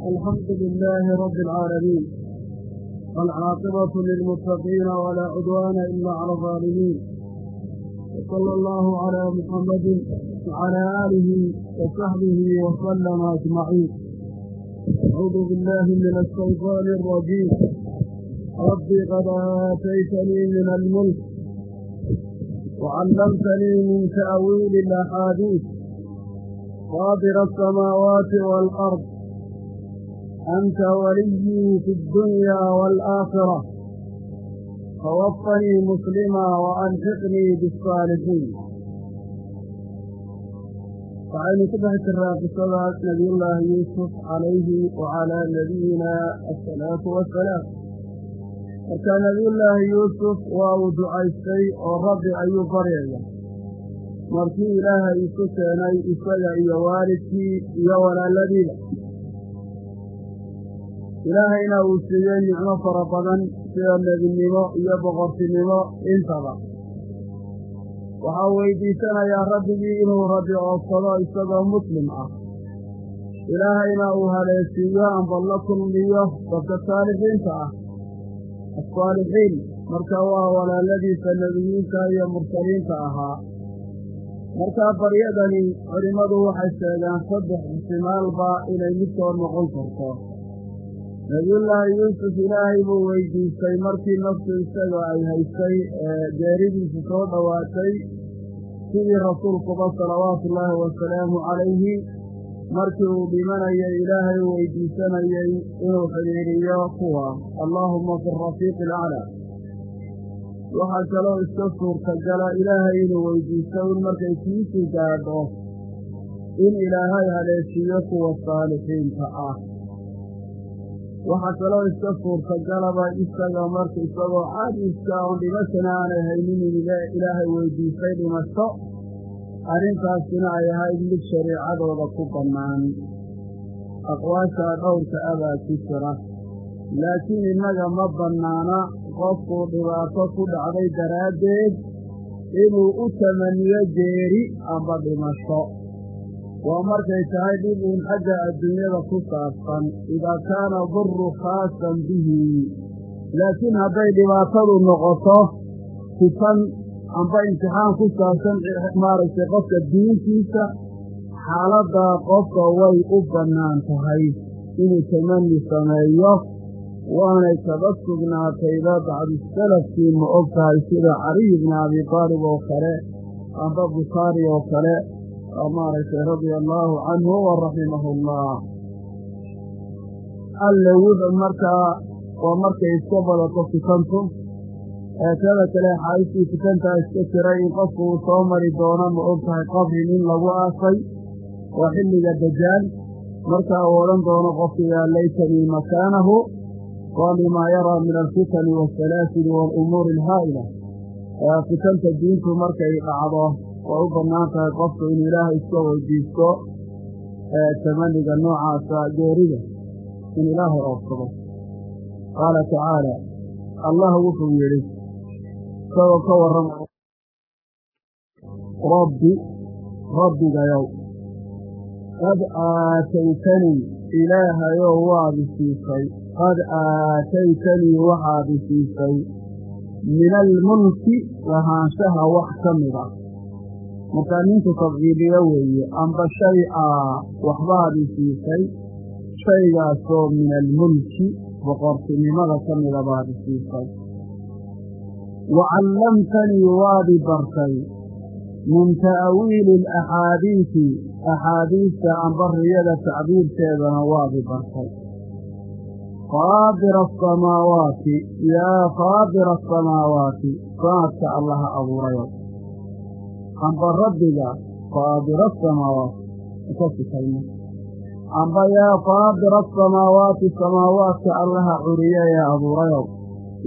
الحمد لله رب العالمين والعاقبة للمتقين ولا عدوان إلا على الظالمين وصلى الله على محمد وعلى آله وصحبه وسلم أجمعين أعوذ بالله من الشيطان الرجيم ربي قد آتيتني من الملك وعلمتني من تأويل الأحاديث فاطر السماوات والأرض أنت وليي في الدنيا والآخرة توفني مسلما وألحقني بالصالحين waxaynu ku dhex jiraa qisadaas nabiyullaahi yuusuf calayhi wacalaa nabiyina asalaatu wassalaam marka nabiyullaahi yuusuf waa uu ducaystay oo rabbi ayuu baryaya markii ilaahay isu keenay isaga iyo waalidkii iyo walaaladiiba ilaahayna uu siiyey nicmo fara badan sida nebinimo iyo boqortinimo intaba. Waxaa weydiisanayaa rabbigii inuu rabbi oobsado isagoo muslim ah. Ilaahayna uu haleesiiyo amba la kulmiyo dadka saalixiinta ah. Asaalixiin marka waa walaaladiisa nebiyiinta iyo mursaliinta ahaa. Markaa baryadani culimmadu waxay sheegaan saddex ixtimaalba inay midkood noqon karto nebiyullaahi yuusuf ilaahay buu weydiistay markii naftu isaga ay haysay ee geeridiisu soo dhowaatay sidii rasuulkuba salawaatu ullaahi wasalaamu calayhi markii uu dhimanayay ilaahay u weydiisanayey inuu xidhiidhiyo kuwa allaahuma fi rafiiqi alaclaa waxaa kaloo iska suurtagala ilaahay inuu weydiisto in markay kiisii gaadho in ilaahay haleeshiiyo kuwa saalixiinta ah waxaa kaloo iska suurtagalaba isaga marka isagoo caadiska oon dhimashana aanay haynin in ilaahay weydiistay dhimasho arrintaasina ay ahayd mid shariicadooda ku bannaan. Aqwaashaa dhowrka abaa ku jira. Laakiin innaga ma bannaana qofkuu dhibaato ku dhacday daraaddeed inuu u tamaniyo geeri amba dhimasho waa markay tahay dhib uun xagga adduunyada ku saabsan idaa kaana durru khaasan bihi. Laakiin hadday dhibaatadu noqoto fitan amba imtixaan ku saabsan maaragtay qofka diintiisa xaaladdaa qofka way u bannaan tahay inuu tamani sameeyo waanay kaba sugnaatayba bacdu salafkii ma og tahay sida caliy bni abi taalib oo kale amba bukhaari oo kale maaragtay radia allaahu canhu wa raximahu allah alle wuxuu markaa waa markay iska badato fitantu eetada kale xaayistii fitantaa iska jiray in qofku uu soo mari doono ma og tahay qabrin in lagu aasay waa xilliga dajaal. Markaa uu odhan doono qofku yaa laytanii makaanahu waa limaa yaraa min alfitani waasalaasili waalumuuri alhaa'ila. Fitanta diintu markay dhacdo way u bannaan tahay qofku inuu ilaahay iska weydiisto tamaniga noocaasa geerida in ilaahay oobsado qaala tacaala allah wuxuu yidhi isagoo ka warrama rabbi rabbigayow qad aataytanii ilaahayow waad isiisay qad aataytanii waxaad isiisay min almulki lahaanshaha wax ka mid ah markaa ninku tabciiliyo weeye amba shay aa waxbaad isiisay shaygaasoo min almulki boqortinimada ka mida baad isiisay wa callamtanii waadi bartay min ta'wiili alaxaadiisi axaadiista amba riyada tacbiirteedana waadi bartay. Faadira asamaawaati yaa faadira asamaawaati saadka allaha abuurayo amba rabbiga faadira asamaawaati ka sikayna amba yaa faadira asamaawaati samaawaadka allaha curiya ee abuurayow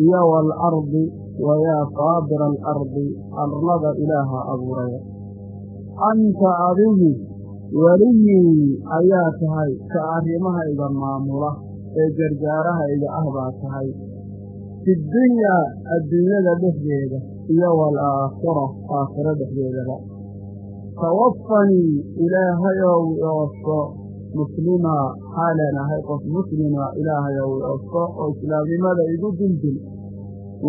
iyo waalardi wa yaa faadira alardi arlada ilaaha abuurayo anta adigu weliyii ayaa tahay ka arrimahayga maamula ee gargaarahayga ah baa tahay fidunyaa adduunyada dhexdeeda iyo waalaakhira aakhiro dhexdeedaba. Tawafanii ilaahayow ioosho muslima xaalaan ahay qof muslima ilaahay ou osto oo islaamnimada igu dildil.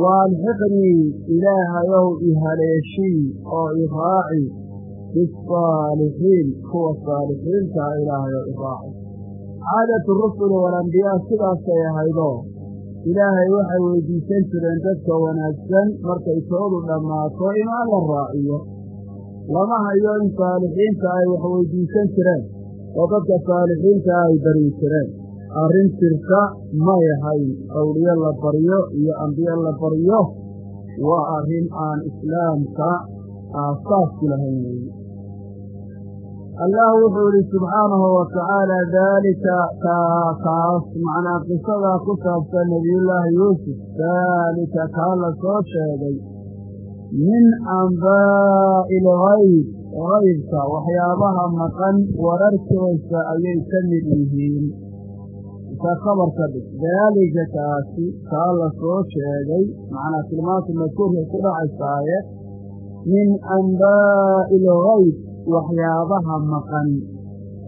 Waalxiqnii ilaahayow ihaleeshii oo iraaci bisaalixiin kuwa saalixiintaa ilaahayow iraaci caadatu rusuli walambiyaa sidaasay ahaydoo ilaahay waxay weydiisan jireen dadka wanaagsan markay toodu dhammaato in alla raaciyo. Lama hayo in saalixiinta ay wax weydiisan jireen oo dadka saalixiinta ay baryi jireen. Arrin jirta may ahayn awliye la baryo iyo ambiye la baryo waa arrin aan islaamka aasaasku lahayn. weeye allah wuxuu idhi subxaanahu wa tacaala daalika kaas macnaa qisadaa ku saabsan nebiyullaahi yuusuf daalika kaa la soo sheegay min ambaa'i ilgayb gaybka waxyaabaha maqan wararkoosa ayay ka mid yihiin. Ka khabarka dhig daalika kaasi kaa la soo sheegay macnaa tilmaanta madkuurkay ku dhacaysaaye min ambaa'i ilgayb waxyaabaha maqan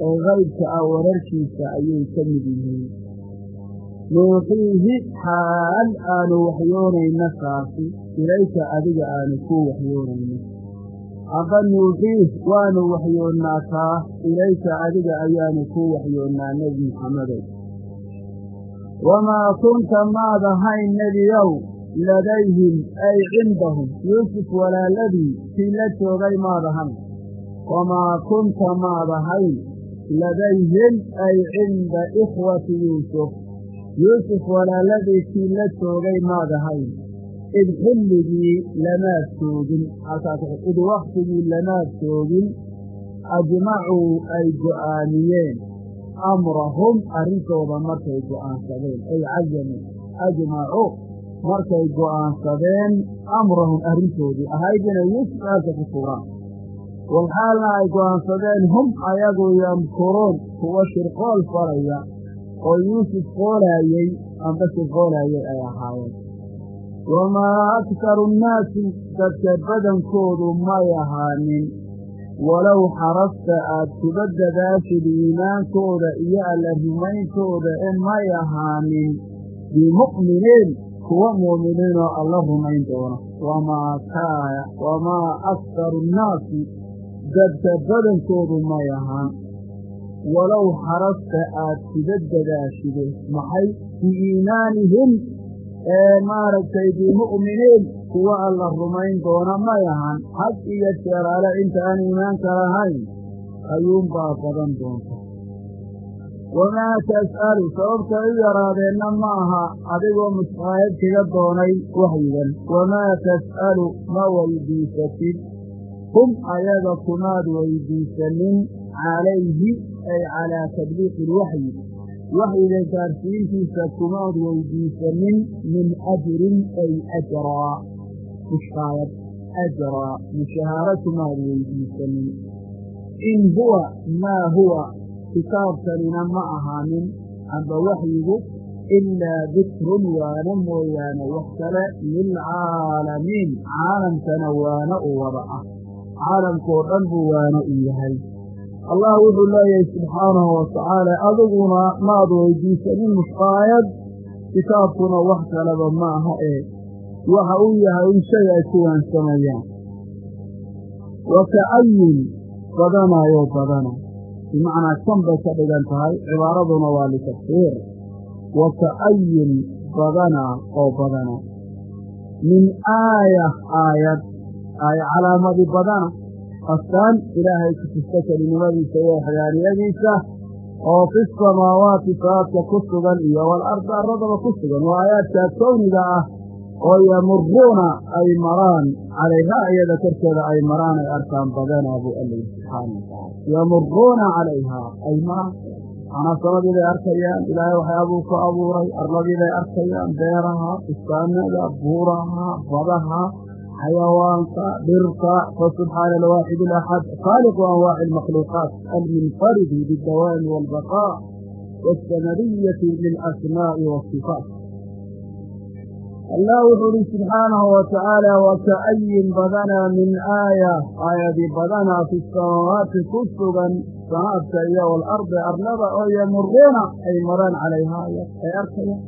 ee gaybka ah wararkiisa ayay ka mid yihiin. Nuuxiihi xaal aanu waxyoonayna kaasi ilayka adiga aanu ku waxyoonayno aba nuuxiih waanu waxyoonnaa kaa ilayka adiga ayaanu ku waxyoonnaa nebi muxammedow wamaa kunta maad ahayn nebiyow ladayhim ay cindahum. Yuusuf walaaladii kii la joogay maad ahayn wamaa kunta maad ahayn ladayhim ay cinda ikhwati yuusuf yuusuf walaaladii kii la joogay maad ahayn id xilligii lamaad joogin id wakhtigii lamaad joogin ajmacuu ay go'aamiyeen amrahum arrintooda markay go'aansadeen ay cazamuu ajmacuu markay go'aansadeen amrahum arrintoodii ahayd inay yuusuf aalka ku tuuraan walxaalna ay go'aansadeen hum ayagu yamkuruun kuwa shirqool falaya oo yuusuf qoolaayey amba shirqoolaayay ay ahaayeen wamaa aktaru nnaasi dadka badankoodu may ahaanin walow xarasta aad kuba dadaashid iimaankooda iyo alla rumayntooda e may ahaanin bimu'miniin kuwa mu'miniinoo alla rumayn doona wamaa kaana wamaa aktaru nnaasi dadka badankoodu may ahaan walow xarasta aad kuba dadaashide maxay biiimaanihim ee maaragtay bimu'miniin kuwa alla rumayn doona may ahaan had iyo jeeraale inta aan iimaanka lahayn ayuunbaa badan doonta. Wamaa tas'alu sababta u yaraadeenna ma aha adigoo musqaayad kaga doonay waxyigan. Wamaa tas'alu ma weydiisatid hum ayaga kumaad weydiisanin calayhi ay calaa tabliiqi ilwaxyi waxyiga gaarsiintiisa kumaad weydiisanin min ajrin ay ajraa mushqaayad ajraa mushahaaro kumaad weydiisanin in huwa maa huwa kitaabkanina ma ahaanin amba waxyigu ilaa dikrun waana mooyaane wax kale lilcaalamiin caalamkana waana u wada ah caalamkoo dhan buu waana u yahay. Allah wuxuu leeyahay subxaanahu watacaala adiguna maad weydiisanin mushqaayad kitaabkuna wax kaleba ma aha ee waxa uu yahay in shay ay ku waansamayaan. Wa ka'ayin badanaayoo badana. Bimacnaa kan bay ka dhigan tahay cibaaraduna waa litafsiir wa ka'ayin badana oo badana. Min aaya aayad aaya calaamadi badana astaan ilaahay kutusta kelinimadiisa iyo waxdaaniyadiisa oo fi samaawaati saadka ku sugan iyo walardi arradaba ku sugan waa aayaadkaa kowniga ah oo yamuruuna ay maraan calayhaa iyada korkeeda ay maraan ay arkaan badanaa buu alla subxaana watacaala yamuruuna calayhaa ay maraan. Macnaa samadii bay arkayaan ilaahay waxyaabuu ku abuuray arladii bay arkayaan beeraha istaanada buuraha badaha xayawaanka dhirka fasubxaana alwaaxid alaxad khaaliqu anwaaci almakhluuqaat almunfaridi bidawaami waalbaqaa waاstamariyati lilasmaa'i waasifaat allah wuxuu uhi subxaanahu watacaala waka'ayin badanaa min aaya aayadi badanaa fi samaawaati ku sugan samaadka iyo walardi arlada oo yamuruuna ay maraan calayhaa ay arkayaan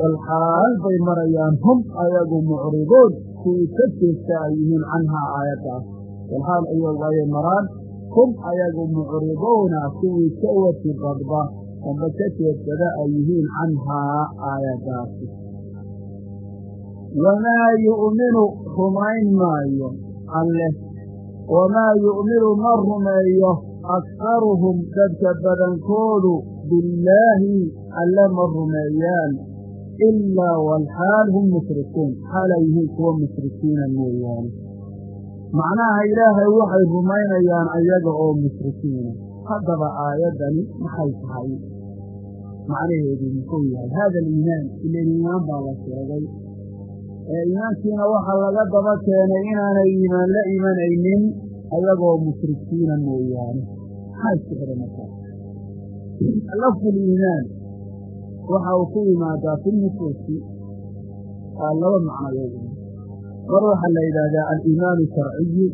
walxaal bay marayaan hum ayagu mucriduun kuwii ka jeesta ay yihiin canhaa aayaddaas walxaal ayay maraan hum ayagu mucriduuna kuwii ka wati badba amba ka jeedsada ay yihiin canhaa aayaddaasi. Wamaa yu'minu rumayn maayo alleh wamaa yu'minu ma rumeeyo akharuhum dadka badankoodu billaahi alle ma rumeeyaan ilaa walxaal hum mushrikuun xaalay yihiin kuwa mushrikiina mooyaane macnaha ilaahay waxay rumaynayaan ayaga oo mushrikiina haddaba aayaddani maxay tahay macnaheedu muxuu yahay hada aliimaan ilan iimaan baa la sheegay ee iimaankiina waxaa laga daba keenay inaanay iimaan la imanaynin ayagoo mushrikiina mooyaane maxaa isku xidha markaa lafdu liimaan waxa uu ku yimaadaa fi nusuusi. Waa laba macnayood mar waxaa la yidhaahdaa aliimaanu sharciyu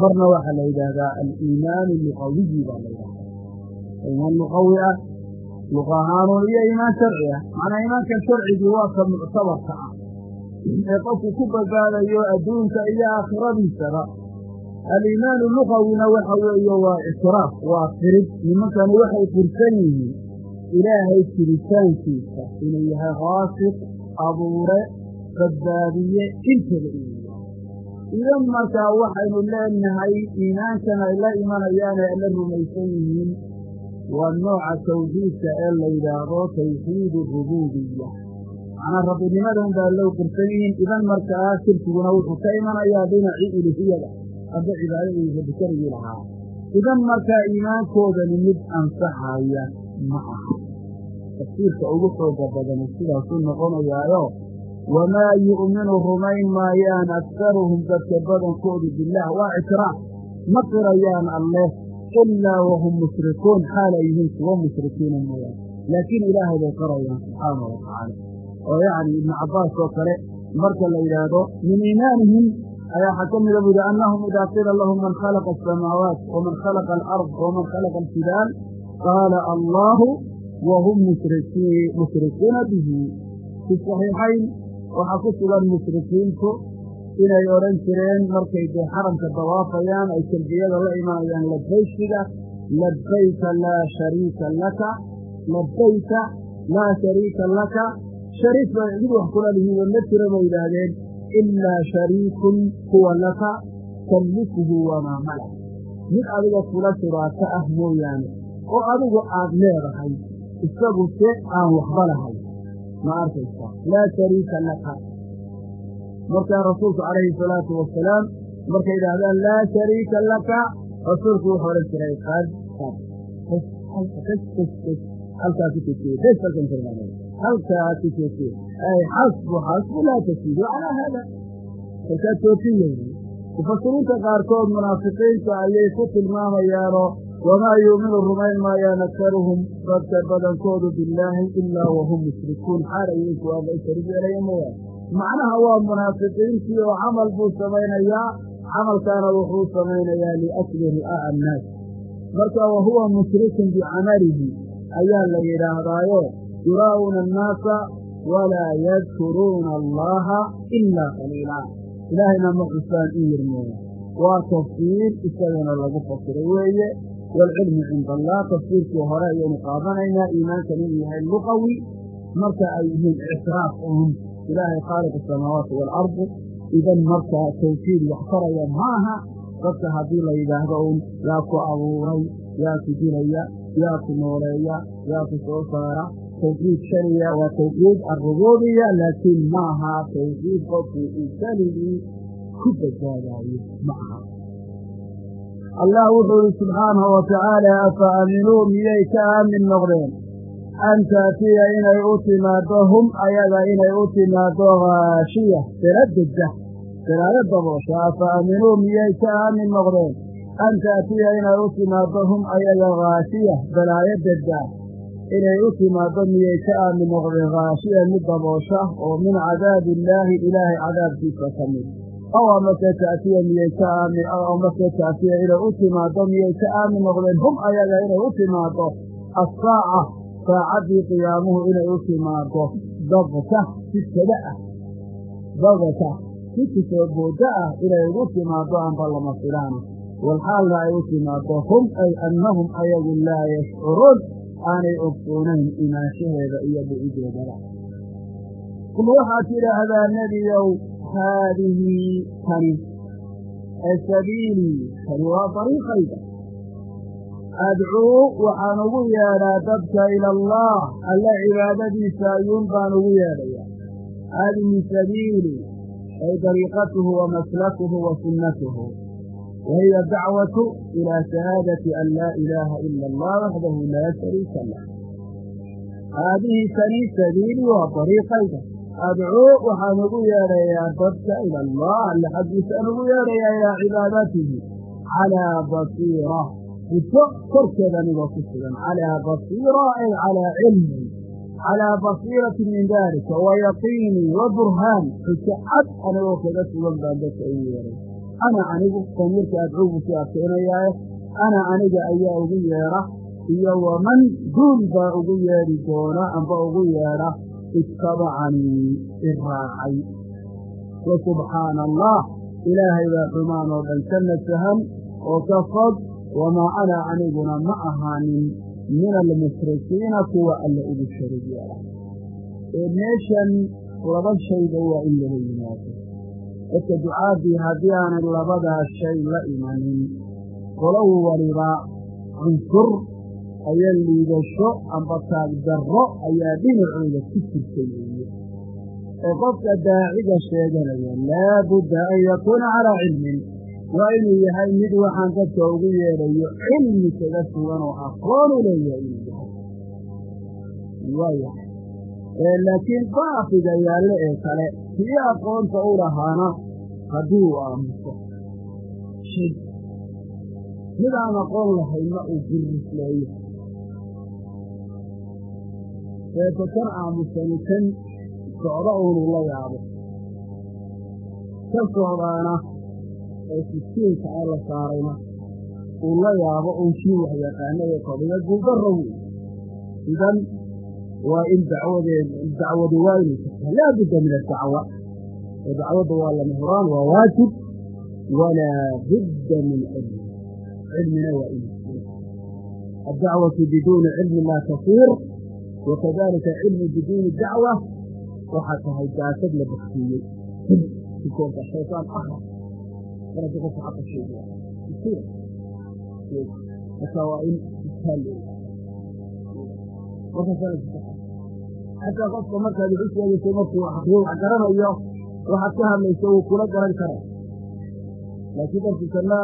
marna waxaa la yidhaahdaa aliimaanu luqawiyi baa la yidhahdaa iimaan luqawi ah luqa ahaanuun iyo iimaan sharci ah. Macnaa iimaanka sharcigii waa ka muctabarka ah. Ee qofku ku badbaadayo adduunka iyo aakhiradiisaba. Aliimaanu luqawina waxa weeye waa ictiraaf waa qirid nimankani waxay qirsan yihiin ilaahay jiritaankiisa inuu yahay khaasiq abuure badbaadiye intaba inuu idan markaa waxaynu leenahay iimaankan ay la imanayaan ee la rumaysan yihiin waa nooca tawxiidka ee la yidhaahdo tawxiid rubuubiya macnaa rabbinimadan baa loo qirsan yihiin idan markaa shirkiguna wuxuu ka imanayaa dhinacii ilihiyada hadda cibaadadiisa bikarigii lahaa idan markaa iimaankoodani mid ansaxaya ma aha tafsiirka ugu xooga badani sidaasuu noqonayaayo wamaa yu'minu rumayn maayaan aktaruhum dadka badankoodu billaah waa ictiraaf ma qirayaan alleh ilaa wahum mushrikuun xaalay yihiin kuwa mushrikiina mooyaan laakiin ilaahay bay qarayaan subxaana wa tacaala oo yacni ibnu cabbaas oo kale marka la yidhaahdo min iimaanihim ayaa waxaa ka mida bu yihi annahum idaa qiila lahum man khalaqa asamaawaat waman khalaqa qaala allaahu wahum mushrikuuna bihi fi saxiixayn waxaa ku sugan mushrikiintu inay odhan jireen markay dee xaramka dawaafayaan ay talbiyada la imanayaan labaysiga labayka laa shariika laka labayka laa shariika laka. Shariik bay cid wax kula lihiin oo ma jira bay yidhaahdeen ilaa shariikun huwa laka tamlikuhu wamaa malak. Mid adiga kula shuraaka ah mooyaane oo adigu aad leedahay isagu se aan waxba lahay ma arkaysa? Laa shariika laka. Markaa rasuulku calayhi salaatu wasalaam markay yidhaahdaan laa shariika laka rasuulku wuxuu odhan jiray qad halkaa ku halkaa ay xasbu xasbu laa tasiidu calaa haada. Markaa toojiye mufasiriinta qaarkood munaafiqiinta ayay ku tilmaamayaanoo wamaa yuuminu rumayn maayaan aktaruhum dadka badankoodu billaahi ilaa wahum mushrikuun xaalayay kuwaaba isharig yeelaya mooyaan macnaha waa munaafiqiintii oo camal buu samaynayaa camalkaana wuxuu samaynayaa liajli ri'aa'a annaas marka wa huwa mushrikun bicamalihi ayaa la yidhaahdaayo yuraa'uuna annaasa walaa yadkuruuna allaha ilaa qaliilaa ilaahayna ma xusaan in yar mooya waa tafsiir isagana lagu fasiray weeye waalcilmu cinda allah tafsiirkii hore ayaynu qaadanaynaa iimaankan inuu yahay luqawi marka ay yihiin ictiraaf uun ilaahay khaaliq asamaawaati waalardi idan markaa tawxiid wax taraya maaha dadka haddii la yidhaahdo uun yaa ku abuuray yaa ku dilaya yaa ku nooleeya yaa ku soo saara tawxiid shaniya waa tawxiid alrubuubiya laakiin maaha tawxiid qofkii keligii ku badbaadaayo ma aha allah wuxuu ihi subxaanahu wa tacaala afa aaminuu miyay ka aamin noqdeen? An taatiya inay u timaaddo hum ayaga inay u timaaddo haashiya daladegda dalaalo daboosha afa aaminuu miyay ka aamin noqdeen? An taatiya inay u timaaddo hum ayaga haashiya balaayo degda inay u timaaddo miyay ka aamin noqdeen? Haashiya mid daboosha oo min cadaabi illaahi ilaahay cadaabkiisa ka mid ow amase ta'tiya miyay ka aami ow amase ta'tiya inay u timaaddo miyay ka aamin noqdeen hum ayaga inay u timaaddo assaaca saacaddii qiyaamuhu inay u timaaddo dabta si kada ah dabta si ku soo boodda ah inay ugu timaaddo amba lama filaana walxaalna ay u timaaddo hum ay annahum ayagu laa yashcuruun aanay ogsoonayn imaanshaheeda iyo dhicideedaba kul waxaad tidhaahdaa nebiyow haadihi tani ee sabiilii tani waa dariiqayda adcuu waxaan ugu yeedhaa dadka ila allah alle cibaadadiisa ayuun baan ugu yeedhayaa haadihi sabiilii ay dariiqatuhu wa maslakuhu wa sunnatuhu wa hiya dacwatu ilaa shahaadati an laa ilaaha ila allah waxdahu laa shariika lah haadihi tani sabiilii waa dariiqayda adcuu waxaan ugu yeedhayaa dadka ila allah alle xaggiisaan ugu yeedhayaa ilaa cibaadatihi calaa basiira xujo korkeeda anigoo ku sugan calaa basiira ay calaa cilmin calaa basiiratin min daalika wa yaqiini wa burhaan xujo cad anigoo kaga sugan baan dadka ugu yeedhay ana anigu damiirka adcuugu ku adkaynayaaye ana aniga ayaa ugu yeedha iyo waman duul baa ugu yeedhi doona amba ugu yeedha ittabacanii i raacay wa subxaana allah ilaahay baa xumaan oo dhan ka nasahan oo ka fog wamaa ana aniguna ma ahaanin min almushrikiina kuwa alla ugu sharig yeela ee meeshan laba shayba waa in lala yimaado dadka ducaadii haddii aanay labadaa shay la imanin qolow waliba cunsur ayaa liidasho amba taagdarro ayaa dhinacooda ku jirta weeye ee qofka daaciga sheeganaya laabudda an yakuuna calaa cilmin. Waa inuu yahay mid waxaan dadka ugu yeedhayo cilmi kaga sugan oo aqoon u leeyahay inuu yahay. Waa laakiin baaqiga yaalle ee kale kii aqoonta u lahaana haddii uu aamuso. Mid aan aqoon lahaynna uu gurrisleeyo eeta kan aamusani kan socdo uunu la yaabo. Ka socdaana ee siskiinka ee la saarayna uu la yaabo uun kii wax yaqaana ee qodiga guudarra wey idan waa in dacwadeed dacwadu waa inay jirtaa laa budda min adacwa oo dacwadda waa lama huraan waa waajib walaa budda min cilmi. Cilmina waa inay jiro addacwatu biduuni cilmi laa tasiir wakadalika cilmu biduuni dacwa waxaa tahay daasad la baktiiyey sikoonka shaytaan akra marada qofka xaqa sheegaya marka waa in istaal xataa qofka markaad wax u sheegayso markuu akriyo wax garanayo waxaad ka hadlayso wuu kula garan karaa laakiin markuu kana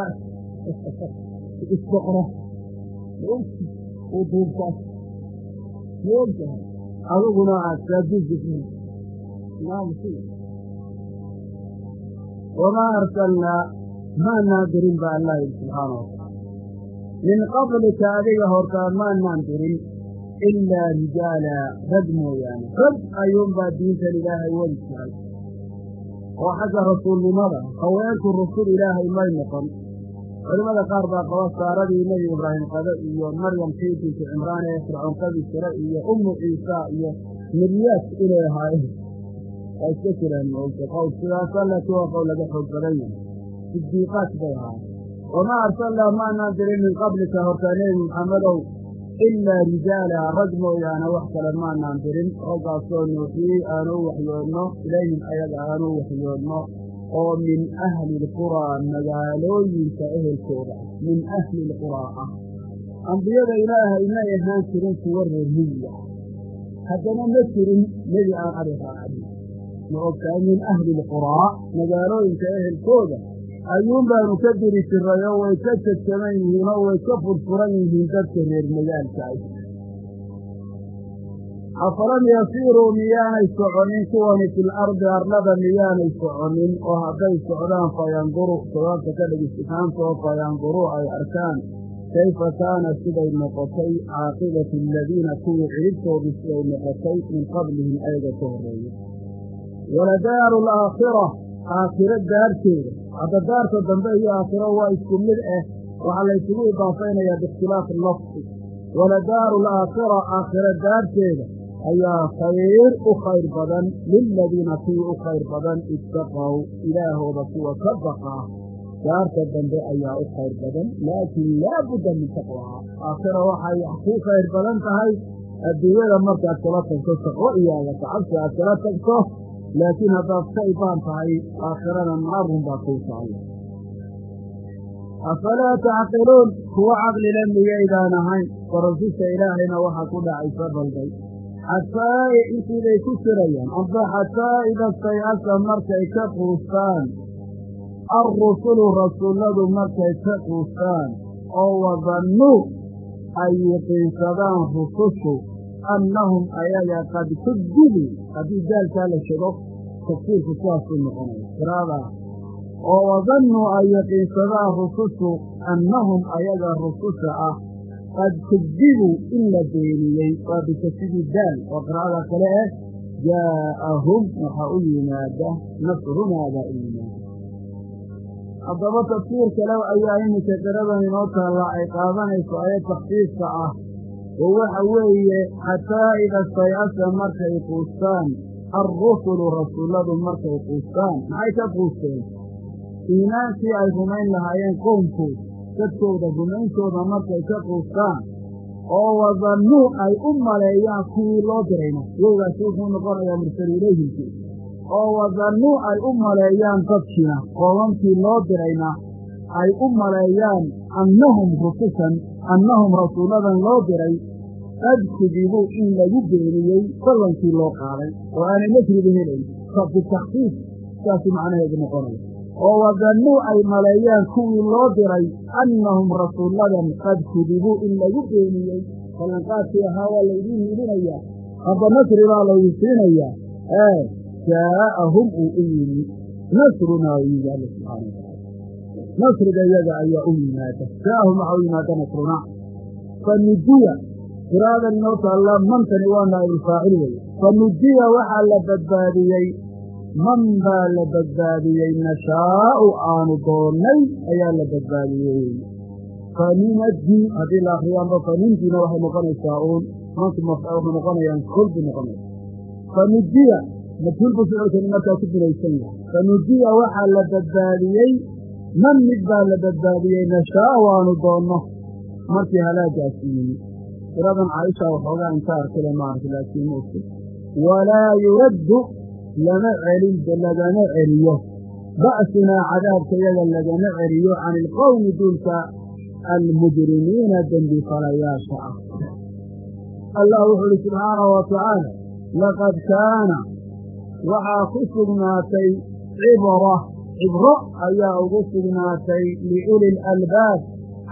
isboqro uu duubta maogtahay adiguna aad saadiisii wamaa arsalnaa maanaan dirin ba allah yidhi subxaana watacaala min qablika adiga hortaa maanaan dirin ilaa rijaala rag mooyaane. Rag ayuunbaa diintan ilaahay weli jiray oo xagga rasuulnimada haweenku rasul ilaahay may noqon culimmada qaar baa qaba saaradii nebi ibraahim qade iyo maryam kii bintu cimraan ee fircoon qabi jira iyo ummu ciisa iyo nebiyaad inay ahaayeen. Waa iska jiraan qowl sidaasa laakiin waa qowl laga xoog badan yahay. Sidiiqaad bay ahaayeen. Wamaa arsalnaa maanaan dirin min qablika hortaa nebi muxammedow ilaa rijaala rag mooyaane wax kale maanaan dirin raggaasoo nuuxiyey aanu waxyoodno ilayhim ayaga aanu waxyoodno oo min ahli ilquraa magaalooyinka ehelkooda min ahli ilquraa ah ambiyada ilaahay may ahaan jirin kuwa reer miyiga ah haddana ma jirin nebi aan adi raacin. Ma ogtahay min ahli ilquraa magaalooyinka ehelkooda. Ayuun baanu ka diri jiray oo way ka jegsaman yihiin oo way ka furfuran yihiin dadka reer magaalka ah afalam yasiiruu miyaanay soconin kuwani fil ardi arlada miyaanay soconin oo hadday socdaan fayanduru sabaabta ka dhegistikaantoo fayanduruu ay arkaan kayfa kaana siday noqotay caaqibatu aladiina kuwii cidhibtoodii siday noqotay min qablihim ayaga ka horreeye waladaaru alaakhira aakhiro daarteeda hadda daarta dambe iyo aakhiro waa isku mid ah waxaa laysugu idaafaynayaa biikhtilaafi lafdi waladaaru alaakhira aakhiro daarteeda ayaa khayr u khayr badan liladiina kuwii u khayr badan ittaqow ilaahooda kuwa ka baqaa daarta dambe ayaa u khayr badan laakiin laa budda min taqwaha aakhira waxay ku khayr badan tahay adduunyada markaad kala tagto shaqo iyaada kacabsi aad kala tagto laakiin haddaad ka ibaan tahay aakhirada naarun baa kuu taalla afalaa tacqiluun kuwa caqlila miyaydaan ahayn farasusha ilaahayna waxaa ku dhacaysa balday xataa intiibay ku jirayaan amba xataa ida stayasa markay ka quustaan alrusulu rasuulladu markay ka quustaan oo wadannuu ay yiqiinsadaan rusushu annahum ayaga qad kudibu haddii daalkaa la shego tafsiirku sidaasuu noqonaya qiraadaa oo wadannuu ay yaqiinsadaan rusushu annahum ayaga rususha ah qad kudibu in la beeniyey waa bikasidi daal oo qiraa'ada kale ah jaa'ahum waxaa u yimaada nasrunaabaa u yimaada haddaba tafsiir kale ayaa iminka qiradan inoo taalla ay qaadanayso ayad takhfiifka ah oo waxa weeye xataa ida stayasa markay quustaan alrusulu rasuulladu markay quustaan maxay ka quusteen iimaankii ay rumayn lahaayeen qoomkood dadkooda rumayntooda markay ka quustaan oo wadannuu ay u maleeyaan kuwii loo dirayna. Yowgaasi wuxuu noqonayaa mursal ilayhimkii oo wadannuu ay u maleeyaan dadkiina qoomamkii loo dirayna ay u maleeyaan annahum rususan annahum rasuulladan loo diray qad kudibuu in lagu beeniyey ballankii loo qaaday. Oo aanay nasriba helayn bitakfiif saasuu macnaheedu noqonaya oo wadannuu ay maleeyaan kuwii loo diray annahum rasuulladan qad kudibuu in lagu beeniyey ballanqaadkii ahaa waa laydiin hiilinayaa hadda nasri baa laydi siinayaa. Ee jaa'ahum uu u yimi. Nasrunaa u yimi alla subxaana watacaala nasriga iyaga ayaa u yimaada. Jaa'ahum waxaa u yimaada nasrunaa fanudiya qiraadan inoo taalla mantani waa naa'ibulfaacil weye fanudiya waxaa la badbaadiyey man baa la badbaadiyey nashaa'u aanu doonnay ayaa la badbaadiyey. Faninadii haddii la akriyaanba fanindiina waxay noqonaysaa uun. Manku waxay noqonayaan kolbu noqonaysa fanudiya majhuulbu ficilkani markaa ku bilaysan yahay. Fanudiya waxaa la badbaadiyey man mid baa la badbaadiyey nashaa'u aanu doonno. Markii halaagaasi yimi qiradan caaisha waxoogaa inka arkale maarata laakiin maogta walaa yuraddu lama celin lagama celiyo. Ba'sunaa cadaabkayaga lagama celiyo can ilqowmi duulka almujrimiina dembi falayaasha ah. Allah wuxuu uhi subxaanahu wa tacaala laqad kaana waxaa ku sugnaatay cibra cibro ayaa ugu sugnaatay liuli lalbaab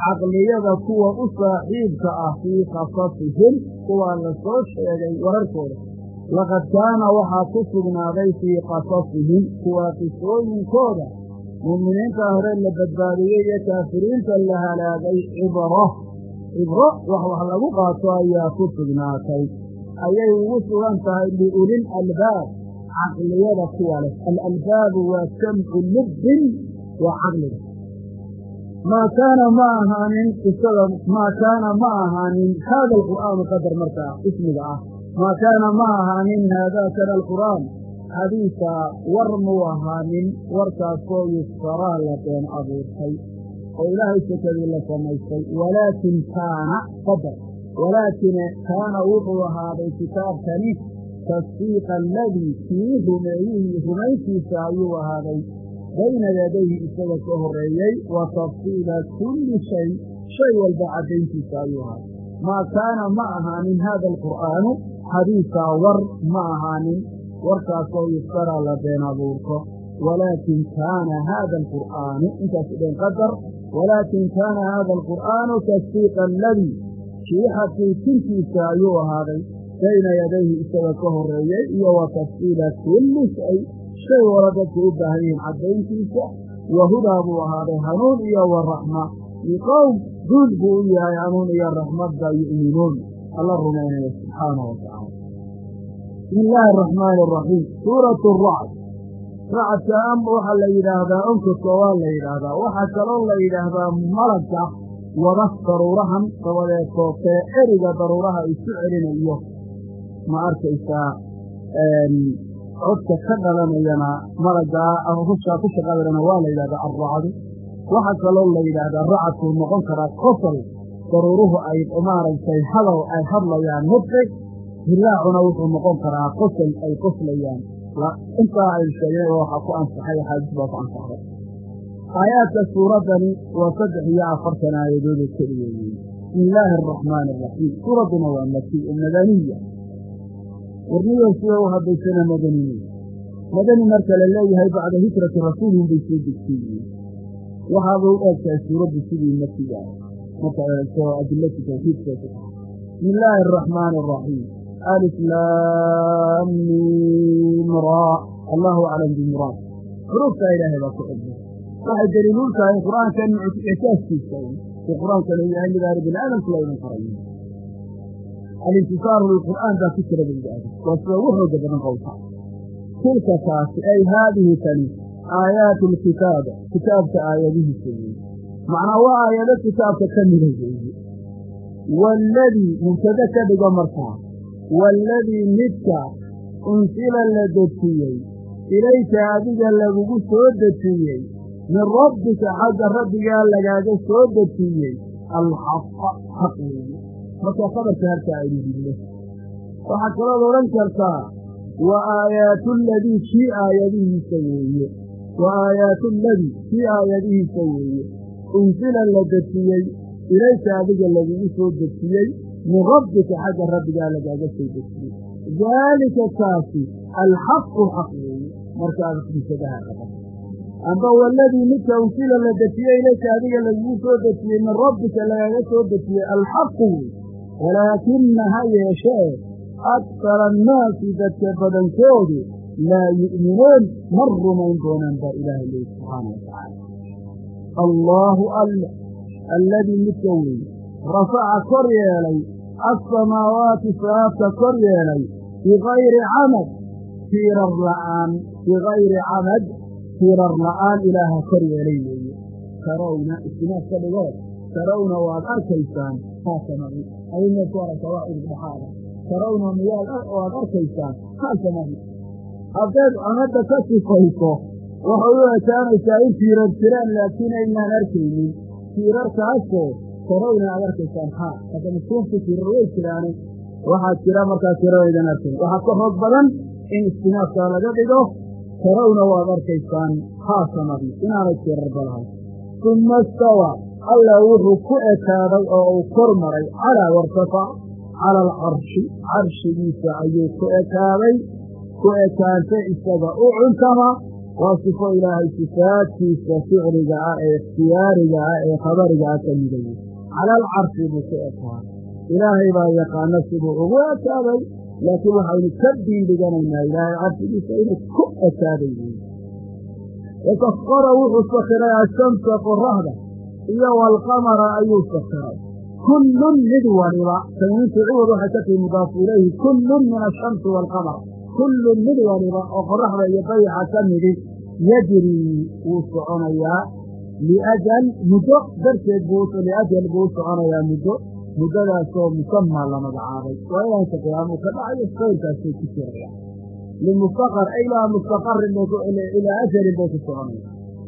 caqliyada kuwa u saaxiibka ah fii khasasihim kuwaa la soo sheegay wararkooda laqad kaana waxaa ku sugnaaday fii qasasihim kuwaa qisooyinkooda mu'miniinta hore la badbaadiyey iyo kaafiriinta la halaagay cibro cibro wax wax lagu qaato ayaa ku sugnaatay ayay ugu sugan tahay liulil albaab caqliyada kuwa leh alalbaabu waa jamcu lubbin waa caqliga maa kaana ma ahaanin qisada maa kaana ma ahaanin haada alqur'aanu qadar markaa ismiga ah maa kaana ma ahaanin haadaakana alqur'aan xadiisa war muu ahaanin warkaasoo yuftaraa la been abuurtay oo ilaahay sekadii la samaystay walaakin kaana qadar walaakine kaana wuxuu ahaaday kitaabkani tasdiiqa aladii kii rumeeyihii rumayntiisa ayuu ahaaday bayna yadayhi isaga ka horreeyey wa tafsiila kulli shay shay walba caddayntiisa ayuu ahaaday maa kaana ma ahaanin haada alqur'aanu xadiisaa war ma ahaanin warkaasoo yuftaraa la been abuurto. Walaakin kaana haada alqur'aanu intaas idhen qadar walaakin kaana haada alqur'aanu tasdiiqa aladii kii xaqiijintiisa ayuu ahaaday bayna yadayhi isaga ka horreeyey iyo wa tafsiila kulli shay shay wala dadku u baahan yihiin caddayntiisa wa hudaa buu ahaaday hanuun iyo wa raxma liqowm duul buu u yahay hanuun iyo raxmadda yu'minuun. Alla rumaynaya subxaanahu wa tacaala bismi illaahi araxmaani araxiim suuratu racd racadka amba waxaa la yidhaahdaa onkodka waa la yidhaahdaa. Waxaa kaloo la yidhaahdaa malagga wada daruurahan dabadeed koobtee eriga daruuraha isu celinayo. Ma arkaysaa codka ka dhalanayana malaggaa hushaa ku shaqadarana waa la yidhahdaa alracdu waxaa kaloo la yidhaahdaa racadkuu noqon karaa qosol daruuruhu ay maaragtay hadal ay hadlayaan mudrig hilaacuna wuxuu noqon karaa qosol ay qoslayaan. Intaa aynu sheegnay oo waxaa ku ansaxay axaadiis baa ku ansaxday. Aayaadka suuraddani waa saddex iyo afartan aayadooda keliya. Bismi illaahi araxmaani araxiim suuradduna waa maki madaniya. Warniyo sida u haddaysana madaniye madani marka la leeyahay bacda hijrati rasuulihim bay soo degsiiyiin waxaaba u eegtahay suuraddu sidii makiga marka eegto adilati bismi illaahi araxmaani araxiim alif laam miim raa allahu aclam bimuraad xuruuftaa ilaahay baa ku cilmay waxay daliiluul tahay qur'aankan icjaaskiisa uu qur'aankanu yahay mid aana bini aadamku laynan qarayin alintisaaru lilqur'aan baa ku jira biniaadam waa sida ugu xooga badan qowlka tilka taasi ay haadihi tani aayaatu lkitaaba kitaabka aayadihiisa weeye macnaa waa aayado kitaabka ka mida weeye waaladii ka dhigo markaa waaladii midka unsila la dejiyey ilayka adiga lagugu soo dejiyey min rabbika xagga rabbigaa lagaaga soo dejiyey alxaqa xaq weeye markaa khabarka halkaa aynu dillo waxaa kalood odhan kartaa wa aayaatu ladii kii aayadihiisa weeye wa aayaatu ladii kii aayadihiisa weeye unsila la dejiyey ilayka adiga lagugu soo dejiyey min rabbika xagga rabbigaa lagaaga soo dejiyey daalika kaasi alxaqu xaq weeye markaad bisadaha qaba amba waladii midka unsila la dejiyey ilayka adiga lagugu soo dejiyey min rabbika lagaaga soo dejiyey alxaqu wey walaakina ha yeeshee aksara annaasi dadka badankoodu laa yu'minuun ma rumayn doonaan baa ilaahay leeyi subxaana wa tacaala allaahu alle alladii midka weeye rafaca kor alsamaawaati saabta kor yeelay bikayri camad tiirar la'aan bikayri camad tiirar la'aan ilaaha kor yeelay weeye tarawna istinaas ka dhigoo tarawna waad arkaysaan haasamadi ayadna ku aragta waa idindhaxaada tarawna miyaad waad arkaysaan haasamadi haddayd camadda ka sifayso waxay u ekaanaysaa in tiirar jiraan laakiin aynaan arkaynin tiirarkaasoo tarawna aad arkaysaan haa hadda masuumka tiirar way jiraane waxaa jira markaa tiiraraydan arkayn waxaa ka hoog badan in istinaafkaa laga dhigo tarawna waad arkaysaan haasamadi inaanay tiirarba lahayn uma istawa alla wuxuu ku ekaaday oo uu kor maray calaa wartafac cala alcarshi carshigiisa ayuu ku ekaaday ku ekaante isaga u cuntama waa sifo ilaahay sifaadkiisa ficliga ah ee ikhtiyaariga ah ee khabariga ah ka midayey cala alcarshi buu ku ekaaday ilaahay baa yaqaana siduu ugu ekaaday laakiin waxaynu ka diindhiganaynaa ilaahay carshigiisa inuu ku ekaaday wey wasakara wuxuu sakiray ashamsa qoraxda iyo waalqamara ayuu sakiray kullun mid waliba tamiintu ciwad waxay ka tihi mudaafu ilayhi kullun min ashamsi waalqamar kullun mid waliba oo qoraxda iyo dayaxa ka midi yajrii wuu soconayaa liajal muddo darteed buu liajal buu u soconayaa muddo muddadaasoo musamaa la magacaabay waa ilaanka qiyaamuu ka dhacayo sayrkaasay ku jiraya limustaqar ilaa mustaqarin ilaa ajalin bay ku soconaya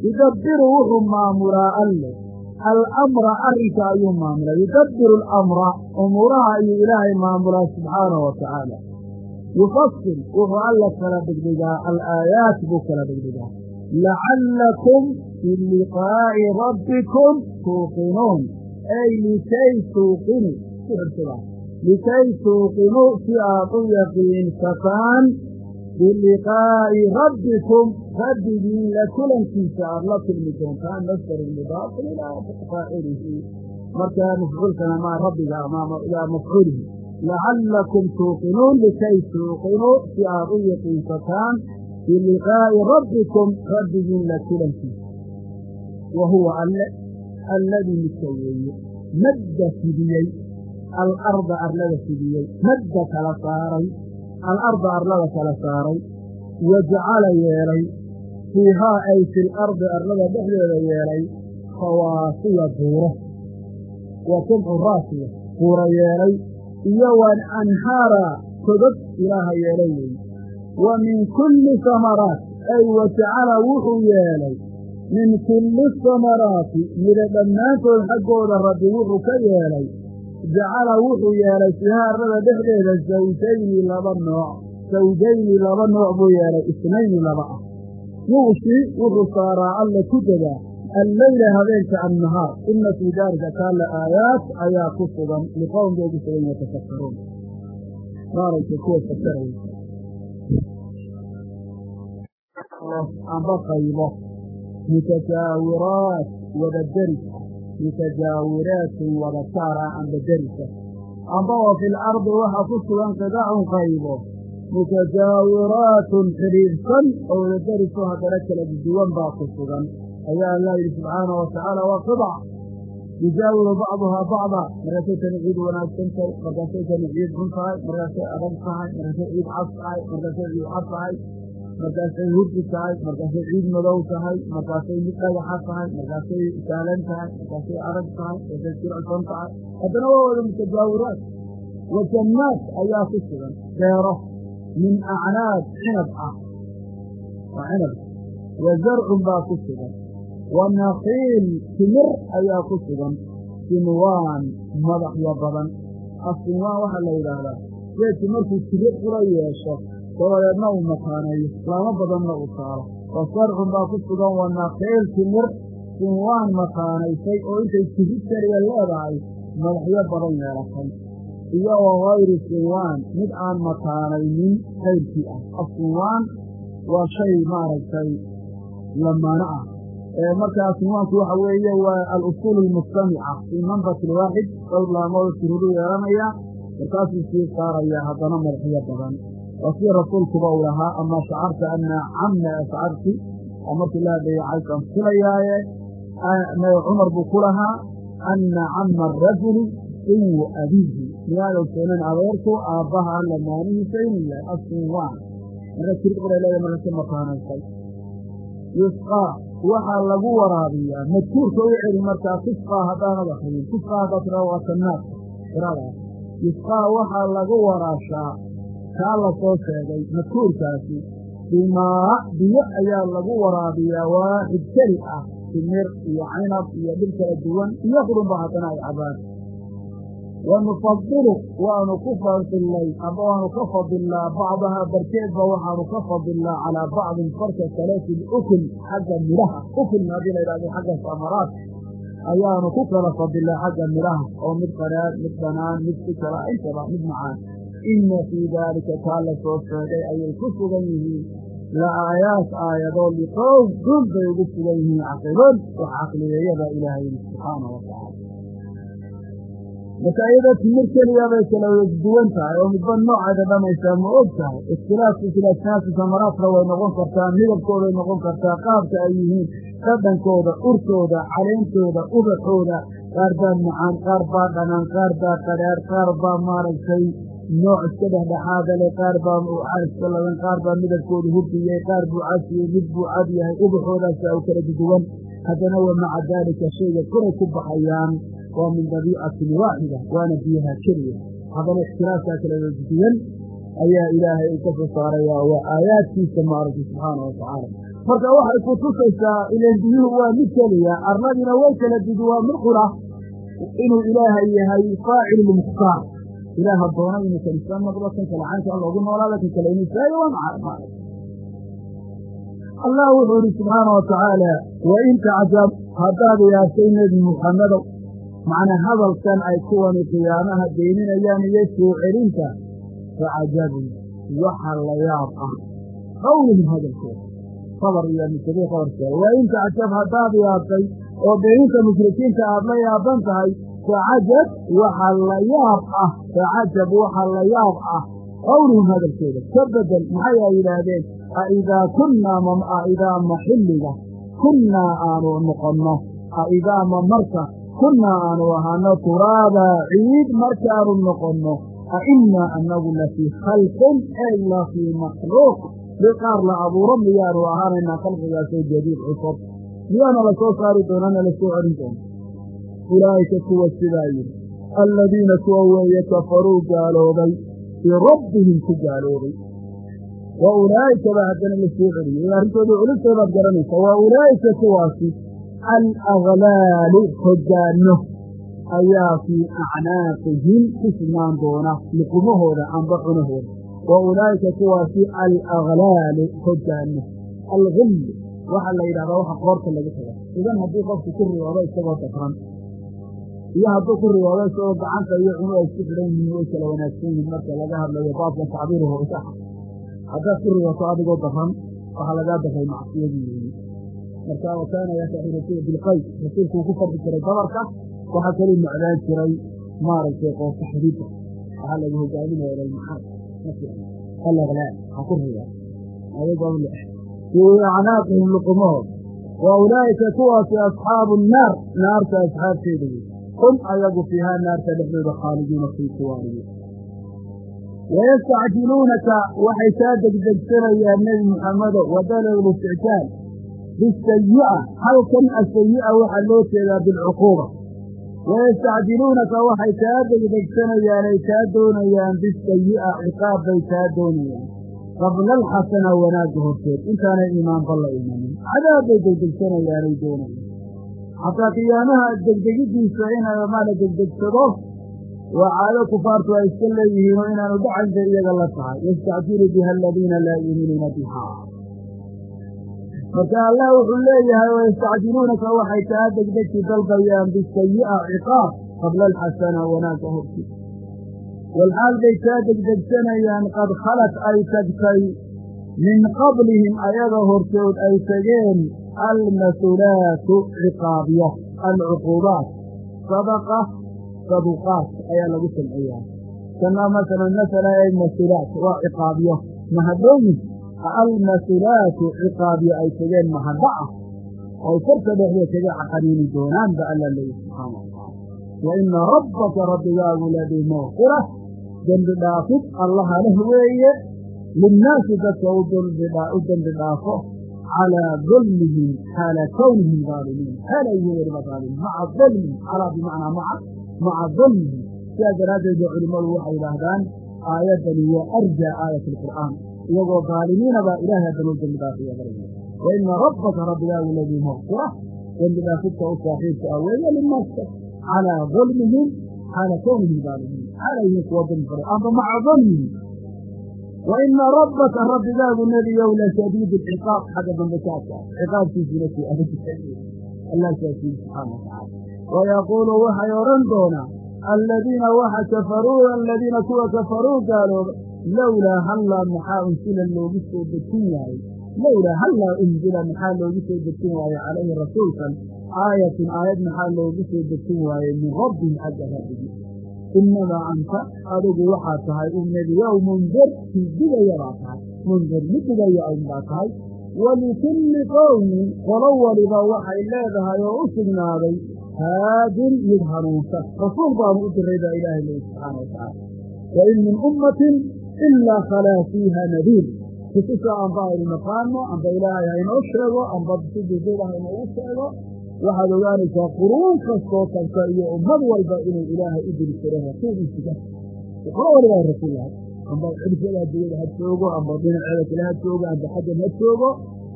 yudabbiru wuxuu maamulaa alle alamra arrinka ayuu maamulaa yudabbiru alamra umuuraha ayuu ilaahay maamulaa subxaanahu wa tacaala yufasil wuxuu alla kala dhigdhigaa alaayaat buu kala dhigdhigaa biliqaa'i rabbikum tuuqinuun ay likay tuuqinu likay tuuqinuu si aad u yaqiinsataan biliqaa'i rabbikum rabbigii la kulankiisa aad la kulmi doontaan masdar mudaaf ilaa faacilihi markaa mafcuulkana maa rabbiga ilaa mafcuulihi lacallakum tuuqinuun likay tuuqinuu si aad u yaqiinsataan biliqaa'i rabbikum rabbigiin la kulankiisa wa huwa alle alladii midka weeye madda fidiyey alarda arlada fidiyey madda kala saaray alarda arlada kala saaray wajacala yeelay fiihaa ay fi lardi arlada dhexdeeda yeelay fawaasiya buuro waa jamcu raasiya buura yeelay iyo wan anhaara togog ilaaha yeelay weeye wa min kulli samaraat ay wa jacala wuxuu yeelay min kulli samaraati mida dhammaantood xaggooda rabbi wuxuu ka yeelay jacala wuxuu yeelay fiihaa arlada dhexdeeda zawjayni laba nooc zawjayni laba nooc buu yeelay isnayni laba ah. Yuushi wuxuu saaraa alla ku dadaa alleyla habeenka annahaar ina fii daalika kaalla aayaat ayaa ku sugan liqowm bay ku sugan yatafakkaruun maaragta kuwa mutajaawiraat wada derisa mutajaawiraatin wada saar ah amba derisa amba oo fi lardi waxaa ku sugan qidacun qaybo mutajaawiraatun xidhiidhsan oo wada deriso haddana kala duwan baa ku sugan ayaa allah yidhi subxaanahu watacaala waa qidac yujaawiru bacduhaa bacda markaasay tani ciid wanaagsan tahay markaasay tani ciid xun tahay markaasay adag tahay markaasay ciid markaasay hurdi tahay markaasay ciid madow tahay markaasay mid dhagaxa tahay markaasay saalan tahay markaasay adag tahay markaasay jircsan tahay. Haddana waa wada mutajaawiraat wa jannaat ayaa ku sugan. Beero min acnaab cinab ah. Waa cinab. Wa zarcun baa ku sugan. Wa nakiil timir ayaa ku sugan. Sinwaan madaxyo badan. Asinwaan waxaa la yidhaahdaa. Geedki markuu timir qura yeesho dabadeedna uu makaaneeyo laamo badanna uu saaro. Wa sarcun baa ku sugan wa nakiil timir sinwaan makaanaysay oo intay keliya leedahay madaxyo badan yeelatay iyo wa hayri sinwaan mid aan makaanaynin kayrkii ah. Asinwaan waa shay maaragtay lamaano ah. Markaa sinwaanku waxa weeye waa alusuul almujtamica fii manbatin waaxid dhowr laamood suruudu yeelanaya markaasuu sii saarayaa haddana madaxyo badan waa sii rasuulkuba uu lahaa ama shacarta ana camna ashcarti oo markii la hadlayay caysaan filayaaye cumar buu ku lahaa ana cama arajuli iwu abiihi. Miyaad ogteenan adeerku aabbaha lamaanihiisa inuu yahay asinwaan marka tirid quray leedahay markasi makaanaysay yusqaa waxaa lagu waraabiyaa. Madkuurka u celi markaa fisqaa haddaanad akriyin fisqaa haddaad tiraa waa lagu waraashaa kaa la soo sheegay madkuurkaasi bimaa biyo ayaa lagu waraabiyaa waaxid keli ah timir iyo cinab iyo dhir kala duwan iyo qurunba haddana ay cabaan wa nufadilu waanu ku fadilnay amba waanu ka fadilnaa bacdahaa barkeedba waxaanu ka fadilnaa calaa bacdin farka kale fi ukul xagga midhaha. Ukulna haddii la yidhahdo xagga samaraat ayaanu ku kala fadilnaa xagga midhaha oo mid qaraar mid banaan mid si kala intaba mid macaan ina fii daalika kaa la soo sheegay ayay ku sugan yihiin la aayaat aayadoo liqowm dhul bay ugu sugan yihiin caqiloon wax caqliyeeyada ilaahay subxaana wa tacaala iyadoo timir keliya bay kala wegduwan tahay oo midba nooceeda dhamaysaa ma og tahay ikhtilaafka khilaafsanaadka samaraadka way noqon kartaa midabkooday noqon kartaa qaabka ay yihiin dhadhankooda urtooda caleentooda ubaxooda qaar baa macaan qaar baa dhanaan qaar baa qaar baa maaragtay nooc iska dhexdhexaada leh qaar baa iska ladan qaar baa midabkooda hurdiyey qaar buu casiyey mid buu cad yahay ubaxoodaasa u kala duduwan haddana wa maca daalika shayga koray ku baxayaan waa min dabiicatin waaxida waana biyaha keliya haddana ikhtilaafkaa kala wegduwan ayaa ilaahay uu ka soo saarayaa waa aayaadkiisa maaragtay subxaana wa tacaala marka waxay ku tusaysaa ilan biyuhu waa mid keliya arladina way kala didi waa mid qura inuu ilaahay yahay faacil lmukhtaar ilaaha doona inuu kalisaan noqdo kan kale caynka loogu noolaada kan kale inuu saayo waa maca allah wuxuu ihi subxaana wa tacaala wa in tacjab haddaad yaabtay nebi muxammedow macnaa hadalkan ay kuwani qiyaamaha beeninayaan iyo soo celinta facajabun waxa la yaab ah qawlihim hadalkooda sabar iyo mubtadii qabarkeeda wa in tacjab haddaad yaabtay oo beeninta mushrikiinta aad la yaaban tahay facajab waxa la yaab ah facajab waxa la yaab ah qawlihim hadalkooda ka bedel maxay ay yidhaahdeen? Aidaa kunnaa aidaa ma xilliga kunnaa aanu noqonno aidaa ma marka kunnaa aanu ahaano turaabaa ciid markaanu noqonno a innaa annagu lafii khalqin ay lafii makhluuq. Mid qaar la abuuro miyaanu ahaanaynaa khalqigaasoo jadiid cusub. Miyaana la soo saari doonana la soo celin doona ulaa'ika kuwa sidaa yidhi alladiina kuwa weeye kafaruu gaaloobay birabbihim ku gaaloobay wa ulaa'ika baa haddana la soo celiyey arrintooda culustay baad garanaysa wa ulaa'ika kuwaasi alaglaalu hoggaanno ayaa fii acnaaqihim ku sugnaan doona luqumahooda amba cunahooda wa ulaa'ika kuwaasi alaglaalu hoggaanno algull waxaa la yidhahdaa waxa qoorta lagu taga idan haddii qofku ku riyoodo isagoo dafran iyo hadduu ku riyoodo isagoo gacanta iyo cunu ay isku xidhan yihiin way kala wanaagsan yihiin. Marka laga hadlayo baabka tacbiiruhu isax haddaad ku riyooto adigoo dafran waxaa lagaa dafay macsiyadii weeye marka wa kaana yastaxiru bilqayd rasuulkuu ku fardi jiray dabarka waxaa kaluu macdaan jiray maaragtay qoorta xididda waxaa lagu hogaaminaya ilalmaxaad alaglaal ha ku riyaa ayagoo fii acnaaqihim luqumahooda wa ulaa'ika kuwaasi asxaabu nnaar naarta asxaabteeda wey hum ayagu fiihaa naarta dhexdooda khaalidiina fii kuwaariye wayastacjiluunaka waxay kaa degdegsanayaan nebi muxammedo wadalowlu isticjaal bisayi'a halkan asayi'a waxaa loo jeedaa bilcuquuba wayastacjiluunaka waxay kaa degdegsanayaan ay kaa doonayaan bisayi'a ciqaab bay kaa doonayaan qabla alxasana wanaagga horteed intaanay iimaanba la imanin cadaab bay degdegsanayaanay doonayaan xataa qiyaamaha degdegidiisa inay maala degdegsado waa caado kufaartu ay iska leeyihiin oo inaanu dhacaynba iyaga la tahay yastacjilu biha aladiina laa yuuminuuna biha marka allah wuxuu leeyahay wayastacjiluunaka waxay kaa degdegsi dalbayaan bisayi'a ciqaab qabla alxasana wanaagga horteed walxaal bay kaa degdegsanayaan qad khalat ay tagtay min qablihim ayaga hortood ay tageen almasulaatu ciqaabyo alcuquubaat sadaqa saduqaat ayaa lagu samciyaa kana masalan masala ay masulaat waa ciqaabyo mahadooyin almasulaatu ciqaabyo ay tageen mahadda ah oy korka dhexdeed kaga caqaniini doonaan ba alla leeyi subxaana watacaala wa ina rabbaka rabbigaagu ladii mawqira dembi dhaafid allaha leh weeye linnaasi dadka u dembi dhaafo calaa dulmihim xaala kownihim daalimiin xaala yihiin weliba daalimiin maca dulmihim calaa bimacnaa maca maca dulmihim sidaa daraaddeed ba culimmadu waxay yidhaahdaan aayaddani waa arjaa aayat alqur'aan iyagoo daalimiina baa ilaahay haddana u dembi dhaafiya baraya wa ina rabbaka rabbigaagu ladii mawqira dembi dhaafidka u saaxiibka ah weeye linnaasta calaa dulmihim xaala kownihim daalimiin xaala yihiin kuwa dulmi faray amba maca dulmihim wa ina rabbaka rabbigaagu nebiyow la shadiid alciqaab xagga dambe kaadka ciqaabkiisuna kii adag allah saasiyi subxaana watacaala wayaquulu waxay odhan doonaa aladiina waxa kafaruu aladiina kuwa kafaruu gaalooba lowlaa hallaa maxaa unsila loogu soo dejin yahay lowlaa hallaa unzila maxaa loogu soo dejin waaye calayhi rasuulkan aayatun aayad maxaa loogu soo dejin waaye min rabbin xagga rabbigi inamaa anta adigu waxaa tahay u nebiyow mundir kii digaya baa tahay mundir mid digaya ayn baa tahay. Walikulli qowmin qolo waliba waxay leedahay oo u sugnaaday haadin mid hanuunsan. Rasuul baanu u diray baa ilaahay leeyi subxaana watacaala wa in min ummatin ilaa khalaa fiiha nadiir. Kutusa amba aynu naqaano amba ilaahay haynoo sheego amba sidiisada haynoogu sheego waxaad ogaanaysaa quruun kastoo tagta iyo ummad walba inuu ilaahay u jiro rasuuliisiga qolo waliba rasuul amba cidfada addunyada ha joogo amba dhinaceeda kale ha joogo amba xaggan ha joogo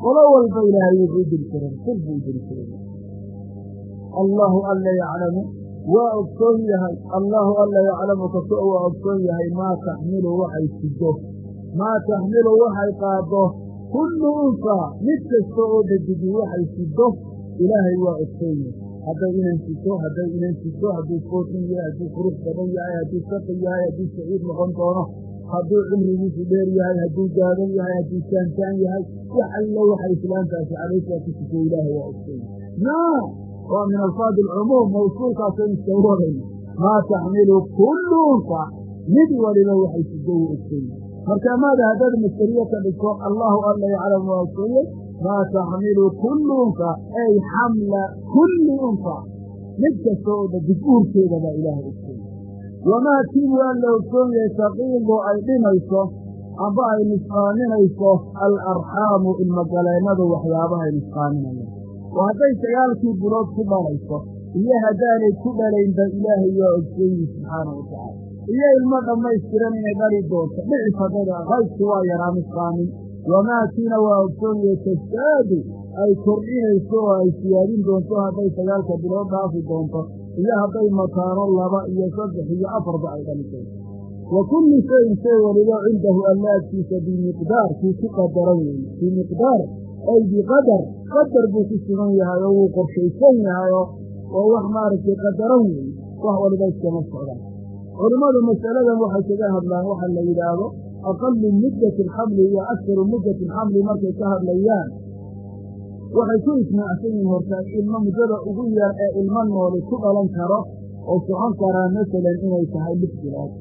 qolo walba ilaahay wuxuu u jiray rasuul buu u diri jiray allaahu alla yaclamu waa ogsoon yahay. Allaahu alla yaclamu kasto waa ogsoon yahay maa taxmilu waxay sido maa taxmilu waxay qaado kullu unsaa mid kasta oo dhadigi waxay sido ilaahay waa yahay hadday inan sido hadday inan sido hadduu footin yahay hadduu qurux badan yahay hadduu saqi yahay hadduu saciid noqon doono hadduu cimrigiisu dheer yahay hadduu gaaban yahay hadduu saantaan yahay wax allo waxay islaantaasi calaysaa ku sido ilaahay waa ogsoon yahay waa min alfaadi alcumuum mawsuulkaasaynu iskawradayna maa taxmilu kullu unsa mid waliba waxay ogsoonyahy marka maada haddaad masteriye ka dhigto allahu alla yaclamu waa ogsoonyey maa taxmilu kullu unsa ay xamla kulli unsa mid kasta oo dhadig uurkeeda baa ilaahay ogsoonyay wamaa kii waa la ogsoon yahay taqiidu ay dhimayso amba ay nusqaaminayso alarxaamu ilmogaleennadu waxyaabahay nusqaaminayaan oo hadday sagaalkii bilood ku dhalayso iyo haddaanay ku dhalaynba ilaahay waa ogsoyi subxaana wa tacaala iyo ilmo dhammaystiran inay dhali doonto dhici fadada qaybki waa yaraa nusqaamin wamaakiina waa ogsoonaya tastaadu ay kordhinayso oo ay siyaadin doonto hadday sagaalka bilood dhaafi doonto iyo hadday mataano laba iyo saddex iyo afarba ay dhali doonto wa kullu shayin shay waliba cindahu allaagtiisa bimiqdaar kii ku qadaran weeye bimiqdaar ay biqadar qadar buu ku sugan yahay oo wuu qorshaysan yahay oo wax maaragtay qadaran weeye wax waliba iskama socdaan culimmadu masaladan waxay kaga hadlaan waxa la yidhaahdo aqalu muddati alxamli iyo aktaru muddati alxamli markay ka hadlayaan waxay ku ismaacsan yihiin hortaa ilmo muddada ugu yar ee ilmo nooli ku dhalan karo oo socon karaa masalan inay tahay lix bilood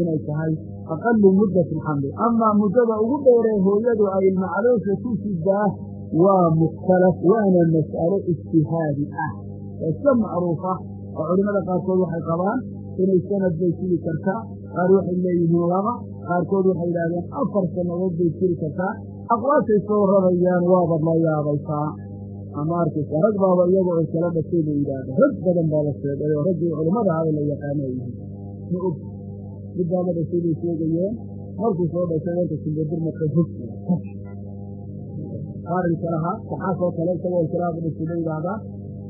inay tahay aqalu muddati alxamli amaa muddada ugu dheeree hooyadu ay ilma caloosha ku sidaa waa mukhtalaf waana mas'alo ijtihaadi ah oo iska macruufa oo culimmada qaarkood waxay qabaan inay sanad bay jiri kartaa qaar waxay leeyihiin laba qaarkood waxay yidhahdeen afar sannadood bay jiri kartaa. Aqwaashay soo rarayaan waabaad la yaabaysaa. Ama arkaysa rag baaba iyaga oo kala dhashay la yidhaahda rag badan baa la sheegay oo raggii culimmada ahay la yaqaano ay yihiin. Ma og. Mid baaba dhashay bay sheegayeen. Markuu soo dhashay wanka simbadirmaka hog qaarinka lahaa saxaasoo kale isagoo kalaaba dhashay la yidhaahdaa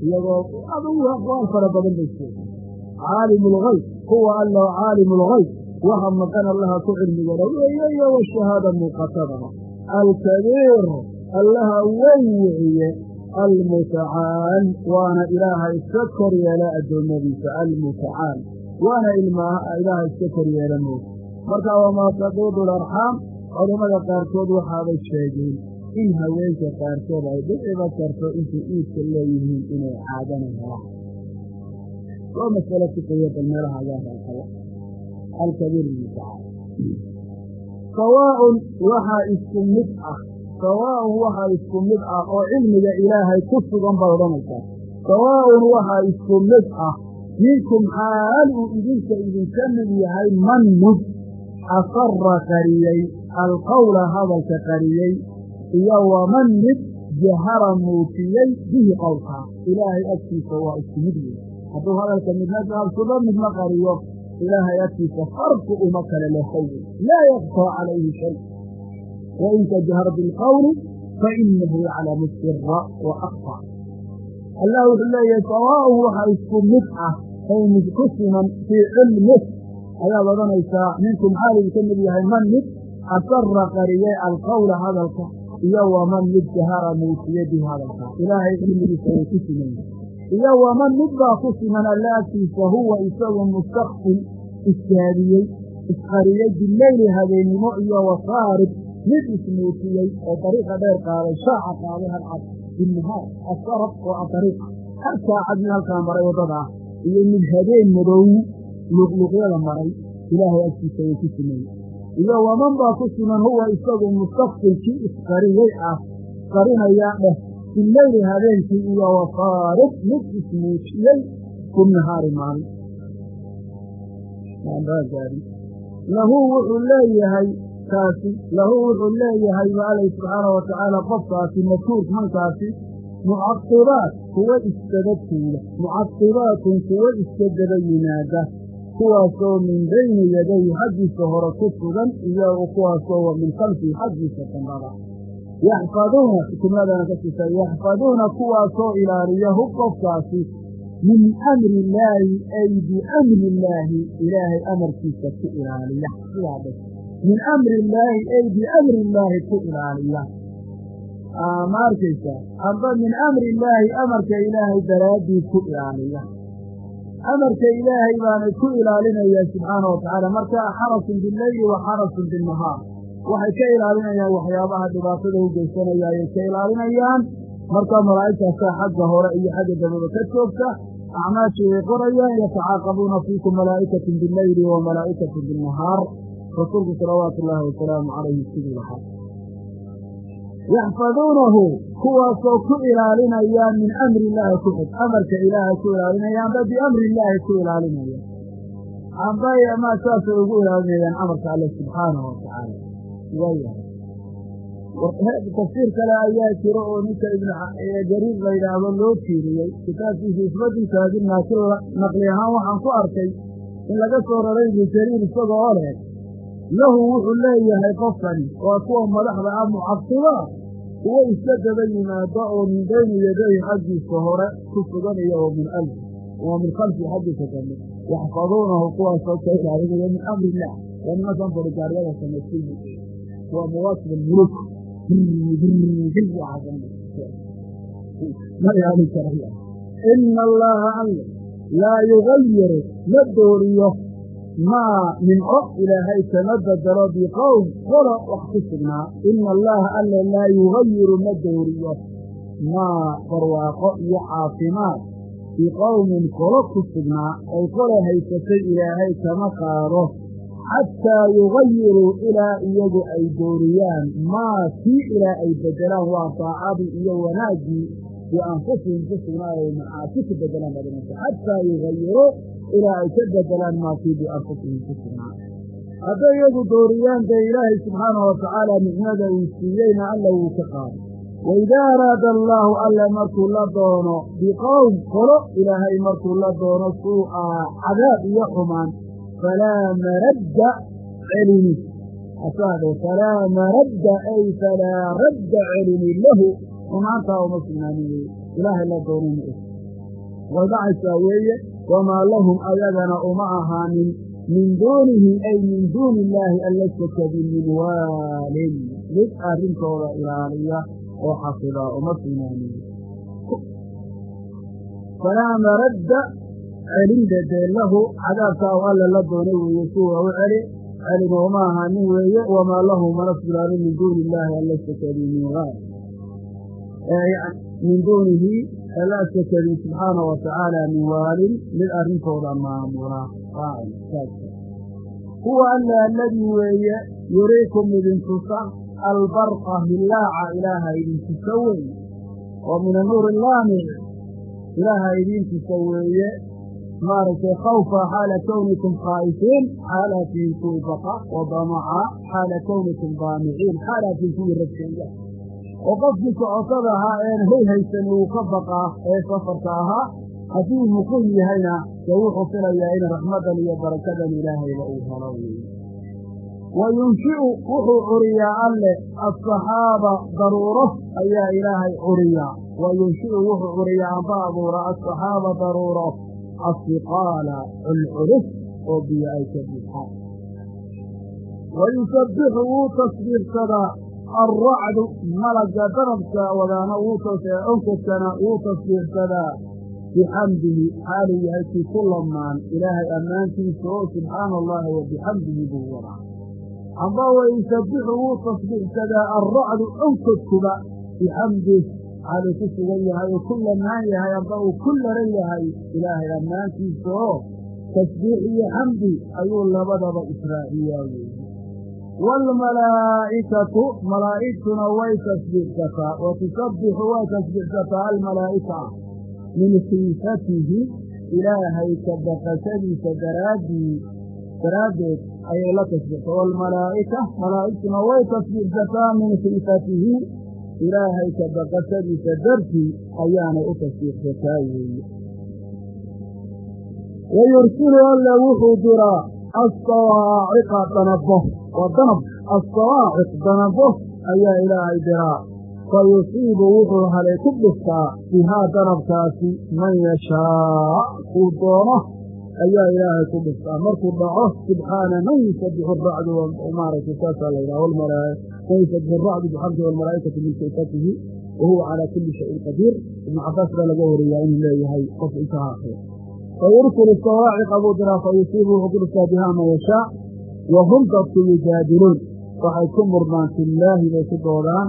iyagoo adugu aqwaal fara badan bay sheegay caalimu lgayb huwa allow caalimu lgayb waxa maqan allaha ku cilmigala weeye iyo washahaada muuqatadaba alkabiir allaha weyn weeye almutacaal waana ilaaha iska kor yeela addoommadiisa. Almutacaal waana ilaaha iska kor yeela moog marka wamaa taqiidu larxaam culammada qaarkood waxaabay sheegeen in haweenka qaarkood ay dhiciba karto intay iidka leeyihiin inay caadana helaan waa masalo fiqiya bal sawaaun waxaa isku mid ah. Sawaaun waxaa isku mid ah oo cilmiga ilaahay ku sugan baad odhanaysaa sawaaun waxaa isku mid ah. Minkum xaal uu idinka idinka mid yahay man mid asara qariyey alqowla hadalka qariyey iyo waman mid jahara muujiyey bihi qowlkaa ilaahay agtiisa waa isku mid wey hadduu hadalka midna gaabsudo midna qariyo ilaahay agtiisa farqu uma kale lehay laa yakfaa calayhi shay wain tajhar bilqowli fainahu yaclamu sira wa akfa allah wuxuu leeyahay sawaaun waxa isku mid ah ay mid ku siman fii cilmih ayaad odhanaysaa minkum xaalid ka mid yahay man mid asara qariyey alqowla hadalka iyo waman mid jahara muujiye bihi hadalka ilaahay cilmigiisa way ku siman yahay iyo waman mid baa ku siman alla agtiisa huwa isagu mustakfin isgaadiyey isqariyey bileyli habeennimo iyo wasaarib mid ismuutiyey oo dariiqa dheer qaaday shaaca qaaday halcad binnahaar asarab oo a dariiqa. Hal saacadii halkaa maray waddada ah iyo mid habeen madow luqluqyada maray ilaahay agtiisa way ku siman iyo waman baa ku siman huwa isagu mustakfin kii isqariyey ah qarinayaa dheh bileyli habeenkii iyo wasaarib mid ismuujiyey ku nahaari maalin lahu wuxuu leeyahay kaasi lahu wuxuu leeyahay ba alay subxaana wa tacaala qofkaasi mashhuur mankaasi mucaqibaat kuwa iskaba tuula mucaqibaatun kuwa iska daba yimaada kuwaasoo min bayni yadayhi xaggiisa hore ku sugan iyo kuwaasoo wa min khalfihi xaggiisa dambada yaxfaduuna xukumladana ka sisa yaxfaduuna kuwaasoo ilaaliya hu qofkaasi min amri illaahi ay biamri illaahi ilaahay amarkiisa ku ilaaliya. Sidaa dhe min amri illaahi ay biamri illaahi ku ilaaliya. Ma arkaysa? Amba min amri illaahi amarka ilaahay daraaddii ku ilaaliya. Amarka ilaahay baanay ku ilaalinaya subxaana wa tacaala marka xarasun bileyli wa xarasun binnahaar waxay ka ilaalinayaan waxyaabaha dhibaatada u geysanaya ayay ka ilaalinayaan. Marka malaa'igtaasaa xagga hore iyo xagga dababa ka joogta acmaashii ay qorayaan yatacaaqabuuna fiikum malaa'ikatun bileyli wa malaa'ikatun binnahaar rasuulku salawaatu ullaahi wasalaamu calayhi siduu lahaa. Yaxfaduunahu kuwaasoo ku ilaalinaya min amri illaahi ku xig. Amarka ilaahay ku ilaalinaya amba biamri illaahi ku ilaalinaya amba maa saasay ugu ilaalinayaan amarka alle subxaanahu wa tacaala waayahay tafsiir kale ayaa jiro oo ninka ibnu jariir la yidhaahdo loo tiiriyey kitaabkiisa isbadinkaadi laakiin naqli ahaan waxaan ku arkay in laga soo raray ibnu jariir isaga oo leh lahu wuxuu leeyahay qofkani waa kuwa madaxda ah mucaqiba kuwo iska daba yimaado oo min bayni yadayhi xaggiisa hore ku suganaya oo min alfi waa min khalfi xaggiisa dambe. Yaxfaduunahu kuwaasoo ka ilaalinaya min amri illah waa nimankan boligaaryada samaysiy waa mawaakib almuluk ina allaha alle laa yugayiru ma dooriyo maa nimco ilaahay kama bedelo biqowm qolo ku sugnaa ina allaha alle laa yugayiru ma dooriyo maa barwaaqo iyo caafimaad biqowmin qolo ku sugnaa ay qolo haysatay ilaahay kama qaado xataa yugayiruu ilaa iyagu ay dooriyaan maa kii ilaa ay bedelaan waa daacadii iyo wanaaggii bianfusihim ku sugnaayo macaasi ku bedelaan badinaysa xataa yugayiruu ilaa ay ka bedelaan maa kii bianfusihim ku sugnaa hadday iyagu dooriyaan dee ilaahay subxaanahu watacaala nicmada uu siiyeyna alla wuu ka qaado waidaa araada allaahu alle markuu la doono biqowm qolo ilaahay markuu la doono suu'aa cadaab iyo xumaan falaa maradda celini asaade falaa maradda ay falaa radda celini lahu xumaantaa uma sugnaanin weye ilaahay la doonana og way dhacaysaa weeye wamaa lahum ayagana uma ahaanin min duunihi ay min duuni illaahi alla sakadin min waalin mid arrintooda ilaaliya oo xafidaa uma sugnaanin celinda dee lahu cadaabkaa u alle la doonay weeye suwa u celi celina uma ahaanin weeye wamaa lahu mana sugnaanin min duuni illaahi alla sakadin min waal min duunihi alla sakadin subxaana wa min waalin mid arrintooda maamula huwa alla alladii weeye yuriikum idintusa albarqa hillaaca ilaaha idintusa weeye. Oo min anuuri laamic ilaaha idintusa weeye maaragtay khawfa xaala kownikum khaa'ifiin xaalatiin kuwi baqa wa damaca xaala kownikum daamiciin xaalatiin kuwii rajaya oo qofkii socotada ahaa een hoy haysan uu ka baqaa ee safarka ahaa hadduu muqim yahayna dee wuxuu filayaa in raxmadan iyo barakadan ilaahayba uu helo. Weeye wa yunshi'u wuxuu curiyaa alle asaxaaba daruuro ayaa ilaahay curiyaa. Wa yunshi'u wuxuu curiyaa amba abuura asaxaaba daruuro asiqaala culculus oo biyo ay ka buuxaan wa yusabbixu wuu tasbiixsadaa alracdu malagga darabka wadaana onkodkana wuu tasbiixsadaa bixamdihi xaaluu yahay kii ku lamaan ilaahay ammaantiisa oo subxaana allahi wa bixamdihi buu wadaa amba wa yusabbixu wuu tasbiixsadaa alracdu onkodkuba bixamdih xaaluu ku sugan yahay uu ku lamaan yahay amba uu ku laran yahay ilaahay ammaantiisa oo tasbiix iyo xamdi ayuu labadaba israaciyaa weeye waalmalaa'ikatu malaa'igtuna way tasbiixsataa wa tusabbixu way tasbiixsataa almalaa'ika. Min khiifatihi ilaahay ka baqashadiisa daraaddii daraaddeed ayay la tasbiixsa waalmalaa'ika malaa'igtuna way tasbiixsataa min khiifatihi ilaahay ka baqashadiisa dartii ayaanay u tasbiixsataa weeye wa yursilu alla wuxuu diraa assawaaciqa danabo. Waa danab assawaaciq danabo ayaa ilaahay diraa fa yusiibu wuxuu halay ku dhuftaa bihaa danabkaasi man yashaa kuu doono ayaa ilaahay ku dhuftaa markuu dhaco subxaana man yidhaha man yusabixu aracdu bixamdi walmalaa'ikatu min kayfatihi wa huwa calaa kulli shayin qadiir ibnu cabaas baa laga wariyaa inuu leeyahay qof intaha akriya fayursilu sawaaciqa buu diraa fa yusiibu wuxuu ku dhuftaa bihaa man yashaa wa hum dadku yujaadiluun waxay ku murmaan fillaahi bay ku doodaan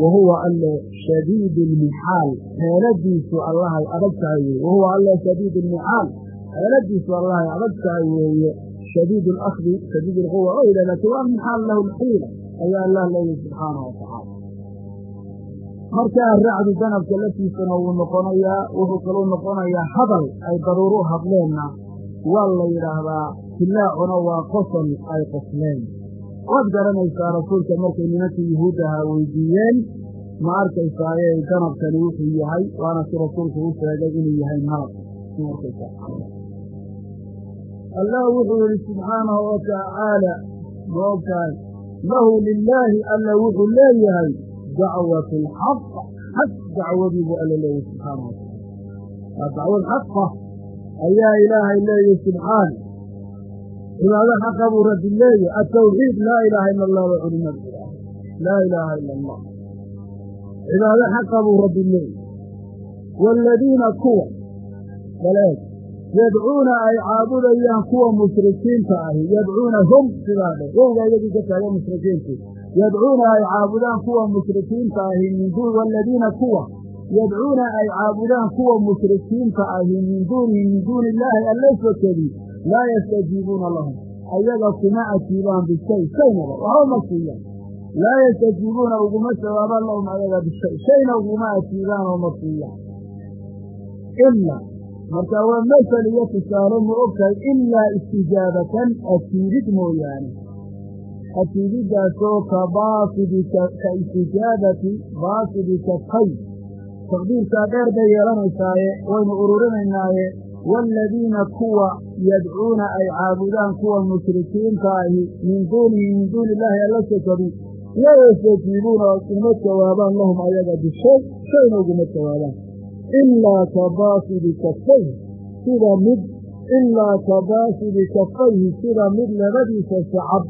wa huwa alle shadiidu lmixaal xeeladiisu allahay adag tahay weye wa huwa alle shadiidu lmixaal xeeladiisu allahay adag tahay weeye shadiid alakdi shadiid alquwa oo yidhah laakiin waa mixaal lahu lxiila ayaa allah leeyahy subxaana wa tacaala. Markaa racdu danabka laftiisana wuu noqonayaa wuxuu kaluu noqonayaa hadal ay daruuru hadleenna. Waa la yidhaahdaa hilaacuna waa qosol ay qosleen waad garanaysaa rasuulka markay nimankii yuhuud ahaa weydiiyeen ma arkaysaaye ganabkani wuxuu yahay waana si rasuulku u sheegay inuu yahay malab. Allah wuxuu yihi subxaanahu wa tacaala lahu lilaahi alla wuxuu leeyahay dacwat alxaq xaq dacwadii buu alla leeyahay subxaana wa tacaala waa dacwad xaqa ayaa ilaahay leeyahy subxaana. Cibaado xaqa buu rabbi leeyahy atawxiid laa ilaaha ila allah waa culimadu ihaah laa ilaaha ila allah cibaado xaqa buu rabbi leeyahy waaladiina kuwa baleeg yadcuuna ay caabudayaan kuwa mushrikiinta ahi yadcuuna hum sidaa dhe wowgaa iyagii ka taaga mushrikiintu yadcuuna ay caabudaan kuwa mushrikiinta ahi min duun waaladiina kuwa yadcuuna ay caabudaan kuwa mushrikiinta ahi min duunihi min duuni illaahi alla sokadi laa yastajiibuuna lahum ayaga kuma ajiibaan bishay shaynaba waxba ma siiyaan laa yastajiibuuna uguma jawaabaan lahum ayaga bishay shayna uguma ajiibaan oo marka waa masal iyo tusaale ma ogtahay ilaa istijaabatan ajiibid mooyaane. Ajiibiddaasoo ka baasidi ka istijaabati baasidi kafay taqdiirkaa dheer bay yeelanaysaaye waynu ururinaynaaye waaladiina kuwa yadcuuna ay caabudaan kuwa mushrikiinta ahi min duunihi min duuni illaahi alla sokadi laa yastajiibuuna uma jawaabaan lahum ayaga bishay shayna uguma jawaabaan ilaa ka baasidi kafayhi sida mid ilaa ka baasidi kafayhi sida mid labadiisa sacab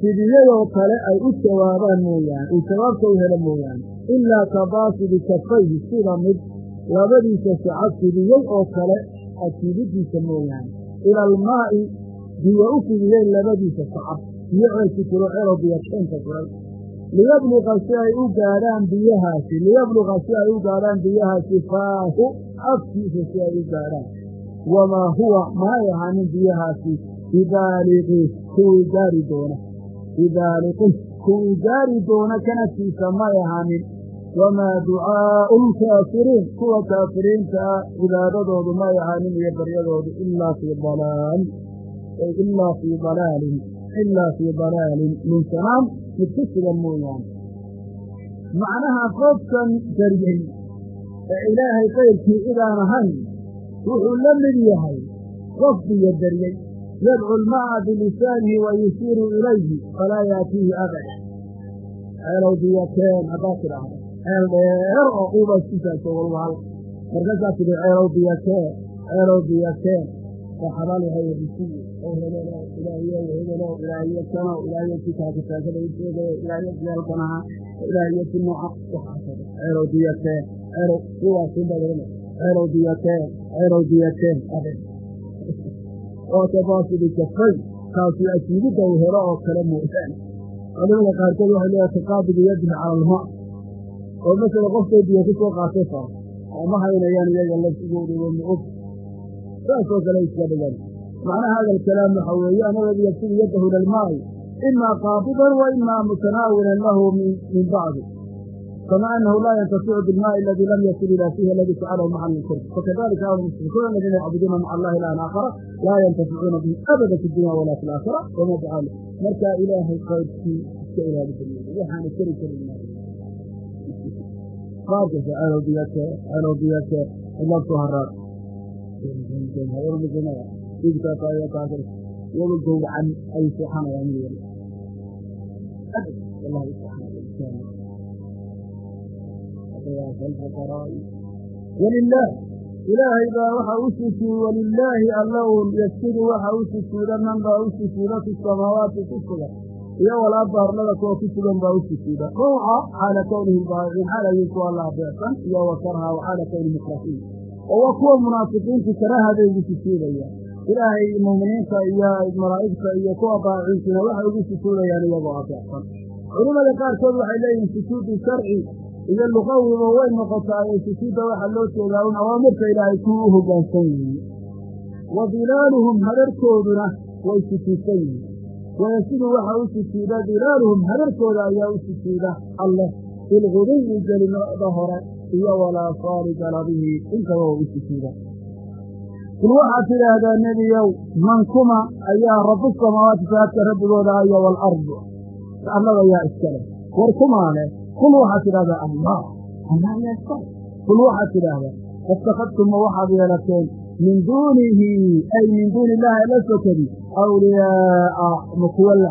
fidiyadoo kale ay u jawaabaan mooyaane uu jawaabta u helo mooyaane ilaa ka baasidi kafayhi sida mid labadiisa sacab fidiyey oo kale ajiibidiisa mooyaane ila almaa'i biyo u fidiyey labadiisa sacab biyo liyabluqa si ay u gaadhaan biyahaasi liyabluqa si ay u gaadhaan biyahaasi faahu afkiisa si ay u gaadhaan wamaa huwa maay ahaanin biyahaasi bibaaliqi kuwii gaari doona. Bibaaliqih kuwii gaari doona kanaftiisa may ahaanin wamaa ducaa'u lkaafiriin kuwa kaafiriinta ah cibaadadoodu may ahaanin iyo baryadoodu ilaa fii dalaalin ilaa fii dalaalin dalaalin minsanaan mid ku sugan mooyaane. Macnaha qofkan daryey ee ilaahay kayrkii idaan ahayn wuxuu la mid yahay qof biyo daryey yadcu lma'a bilisaanihi wa yushiiru ilayhi falaa yaatiihi abada ceelow biyakeen haddaad tidhaahdo. Ceel dheer oo uba iskisaagto walwal markaasaa tidhi ceelow biyakeen ceelow biyakeen oo xabaal yahay wxisiy oo hebelo ilaahiyo hebelo ilaahiyo kano ilaahiyo kitaakitaakada u sheegayo ilaahiyo jeelkanaha ilaahiyo si nooca waxaasoo ceelow biyakeen ceelow kuwaasin badan ceelow biyakeen ceelow biyakeen abe oo tabaasidi kafay kaasi ajiibidda uu helo oo kale mooyaane culimada qaarkood waxay leeyahay taqaabidu yadihi cala almaa oo masala qofkay biyo ku soo qaatay faro oo ma haynayaan iyaga lafsigooda wa ma og saasoo kale iska dhigan macnaha hada alkalaam waxa weeye anagadi yabsidu yadahu ila almaa'i imaa qaabidan wa imaa mutanaawilan lahu min bacdi kama anahu laa yantaficu bilmaai aladi lam yasil ila fihi aladi facalahu maca lkurs fakadalika ahlu mushrikuuna aladiina yacbuduuna maca allahi ilahan aakhara laa yantaficuuna bihi abada fi dunya wala fi alaakhira wama ducaa markaa ilaahay qaybkii iska ilaali waxaana keri karin qaarkasa ceelowdiyake ceelowdiyake ilabtu haraad iyago gowracan ay seexanayaan mid walilaah ilaahay baa waxa u sujuud walilaahi alla un yasjudu waxa u sujuuda man baa u sujuuda fi samaawaati ku sugan iyo walaaba arlada kuwa ku sugan baa u sujuuda ruuxa xaala kownihi baaiin xaal ayay ku alla adeecsan iyo wa karha wa xaala kowni mukrafiin oo waa kuwa munaafiqiintu karahaday ugu sujuudayaan ilaahay muuminiinta iyo malaa'igta iyo kuwa baacisiina waxay ugu sujuudayaan iyagoo adeecsan culimada qaarkood waxay leeyihiin sujuudu sharci iyo luqawiba way noqotaa ee sujuudda waxaa loo jeedaa un awaamirta ilaahay kuwa u hoggaansan yihiin. Wa dilaaluhum hadarkooduna way sujuudsan yihiin. Wayasidu waxa u sujuuda dilaaluhum hadarkooda ayaa u sujuuda alleh bilguduwi gelimada hore iyo walaasaali galabihii intaba waa u sujuuda kul waxaad tidhaahdaa nebiyow man kuma ayaa rabu samaawaati saadka rabbigooda ayo waalardu annada yaa iskale war kumaale kul waxaad tidhahdaa allah allah yaa iskale kul waxaad tidhaahdaa ittakhadtumma waxaad yeelateen min duunihi ay min duuni illaahi alla sokadi awliyaa'a ma kuwa la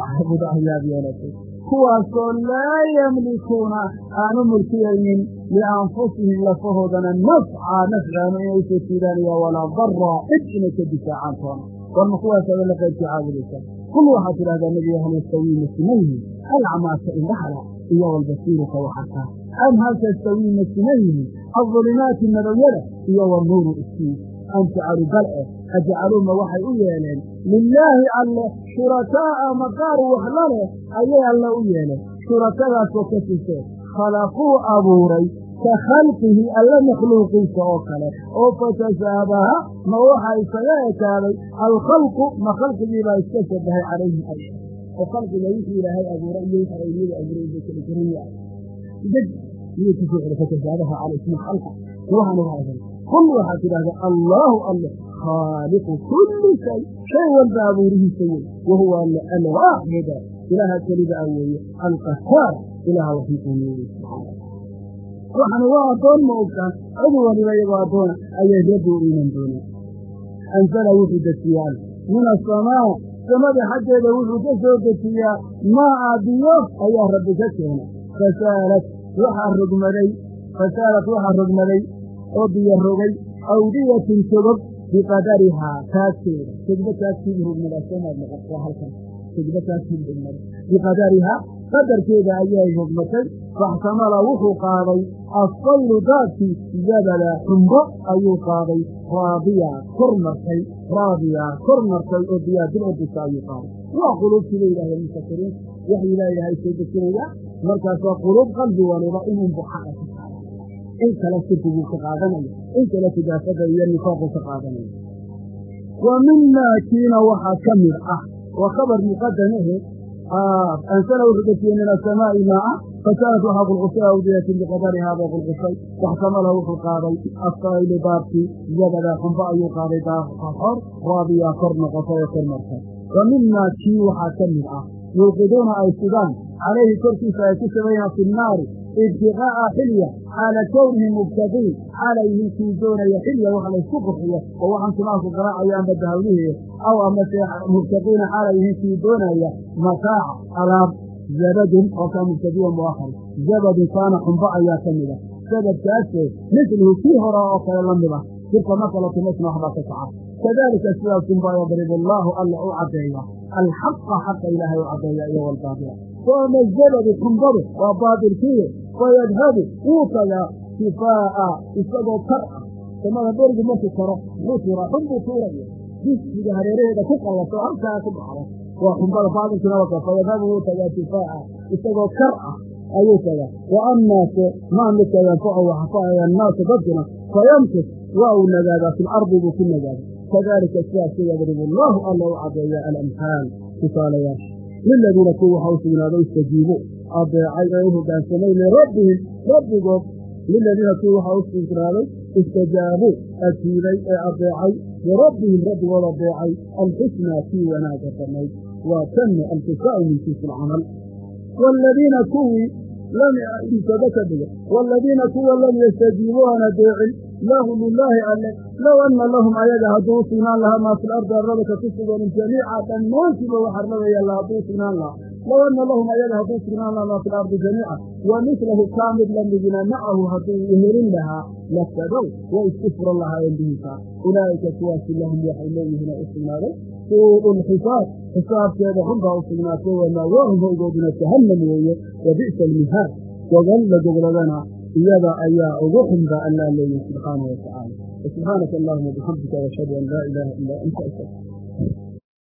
ayaad yeelatay kuwaasoo laa yamlikuuna aanu mulkiyaynin lianfusihim lafahoodana nafcaa nafcaanu inay soo jiidaanaya walaa daraa cid inay ka difaacaan toona. Warma kuwaasaada la qaybkii caabudaysaa kul waxaad tidhahdaa nebiga hal yastawii masiman yihiin alcamaaka indhahala iyo walbasiiruka waxarkaa am hal tastawii masiman yihiin aldulimaati madowyada iyo wanuuru iskiis an jacalu bal eh ajcaluuma waxay u yeeleen lilaahi alle shurakaa'a maqaar waxla leh ayay alle u yeeleen shurakadaasoo ka sisee khalaquu abuuray ka khalqihi alle makhluuqiisa oo kale oo fatashaabaha ma waxa isaga ekaaday alkhalqu ma khalqigiibaa iska shabahay calayhim ay oo khalqiga wixii ilaahay abuuray iyo wixii ayliyada abuuray deg miyay ku soo celi fatashaabaha cala ismi khalqa waxaan uga adan kul waxaad tidhahdaa allaahu khaaliqu kulli shay shay walba abuurihiisa wey wa huwa alle alwaaxida ilaaha kelida a weeye alqahaar ilaaha waxiiquuneeye subxaana waxaan waa addoon ma ogtaan cid waliba iyagoo addoona ayay rabbi u iman doonaan anzala wuxuu dejiyaa min asamaa samada xaggeeda wuxuu ka soo dejiyaa maa'a biyo ayaa rabbi ka keena fasaalat waxaa rogmaday fasaalat waxaa rogmaday oo biyo rogay awdiyatun biqadarihaa taagteeda tegba taagtiibu rogmadaa soomaad noqon waa halkan tegba taagtiibu rogmada biqadarihaa qadarkeeda ayay rogmatay faxtamala wuxuu qaaday assaylu daadkii zabada xumbo ayuu qaaday raabiya kor martay raabiya kor martay oo biyaa dil ordisa ayuu qaaday waa quluubtiiba yidhahdeen mufasiriin waxuu ilaayahay soo dejinaya markaas waa quluub qalbi waliba inunbu xaqa ka qaada in kale sirkiguu ka qaadanaya in kale tidaafada iyo nifaaquu ka qaadanaya. Wa mimaa kiina waxaa ka mid ah waa khabar muqadamahe ansala wuxuu dejiyey min asamaa'i maa'a fasaalat waxaa qulqusay awdiyatin biqadarihaa bay qulqusay waxtamala wuxuu qaaday assaylu daabkii zabada xumbo ayuu qaaday daaqor raabiyaa kor noqotay oo kor martay. Wa mimaa kii waxaa ka mid ah yuuqiduuna ay sugaan calayhi korkiisa ay ku sabayaan fi nnaari ibtiqaa'a xilya xaala kownihim mubtaqiin xaalayhin kii doonaya xilya wax laysku qurxiyo oo waxaan timaanku garaacayaanba dahawlihiiyo aw amase mubtaqiina xaalayhin kii doonaya mataaca alaab zabadun oo kaa mubtadiya muakhar zabadun kaana xumbo ayaa ka mid a sabadkaasoo mislihi kii hore oo kale la mid ah jirka marka la tumasna waxbaa ka kaca kadalika sidaasunbaa yadribu allaahu alla u caddeeya alxaqa xaqa ilaahay u caddeeya iyo xumbadu waa fayadhabu wuu tagaa kifaa'a isagoo kar ah samada berigu markuu karo muxuu tuuraa xumbuu tuuraya jismiga hareeraheeda ku qallato halkaa ku dhacdo waa xumbada baatilkina waka fayadhabu wuu tagaa kifaa'a isagoo kar ah ayuu tagaa wa ammaase maa midka yanfacu waxafaaya annaasu dadkuna fayamkus waa uu nagaadaa fi lardi buu ku nagaaday kadalika sidaasa yadribu allaahu alla u caddeeya alamhaal tusaalayaasha liladiina kuwa waxa u sugnaaday istajiibu adeecay ee u hoggaansamay lirabbihim rabbigood liladiina kuwa waxa u sugnaaday istajaabuu ajiibay ee adeecay lirabbihim rabbigood adeecay alxusnaa kii wanaaga samayd waa tanna alkisaa'u min jinsi alcamal. Waaladiina kuwii lam isaba ka dhiga waaladiina kuwa lam yastajiibuu aan adeecin lahu lilaahi alle low anna lahum ayaga hadduu u sugnaan lahaa maa fi lardi arladaka ku sugan jamiica dhammaantiiba wax arlada yaalla hadduu u sugnaan lahaa low anna lahum ayaga hadduu sugnaan maa fi lardi jamiica wa mislahu kaa mid lamidina macahu hadduu helin lahaa laftadow way isku furan lahaayeen bihiisa ulaa'ika kuwaasi lahum waxay leeyihiin u sugnaaday suu'u lxisaab xisaabkeeda xun baa u sugnaatay wamaawaahum howgooduna jahannam weeye wa bi'sa almihaad gogal la gogladana iyada ayaa ugu xun baa allaa leeyahy subxaana wa tacaala subxaanaka allahuma bixamdika washhadu an laa ilaaha ilaa anta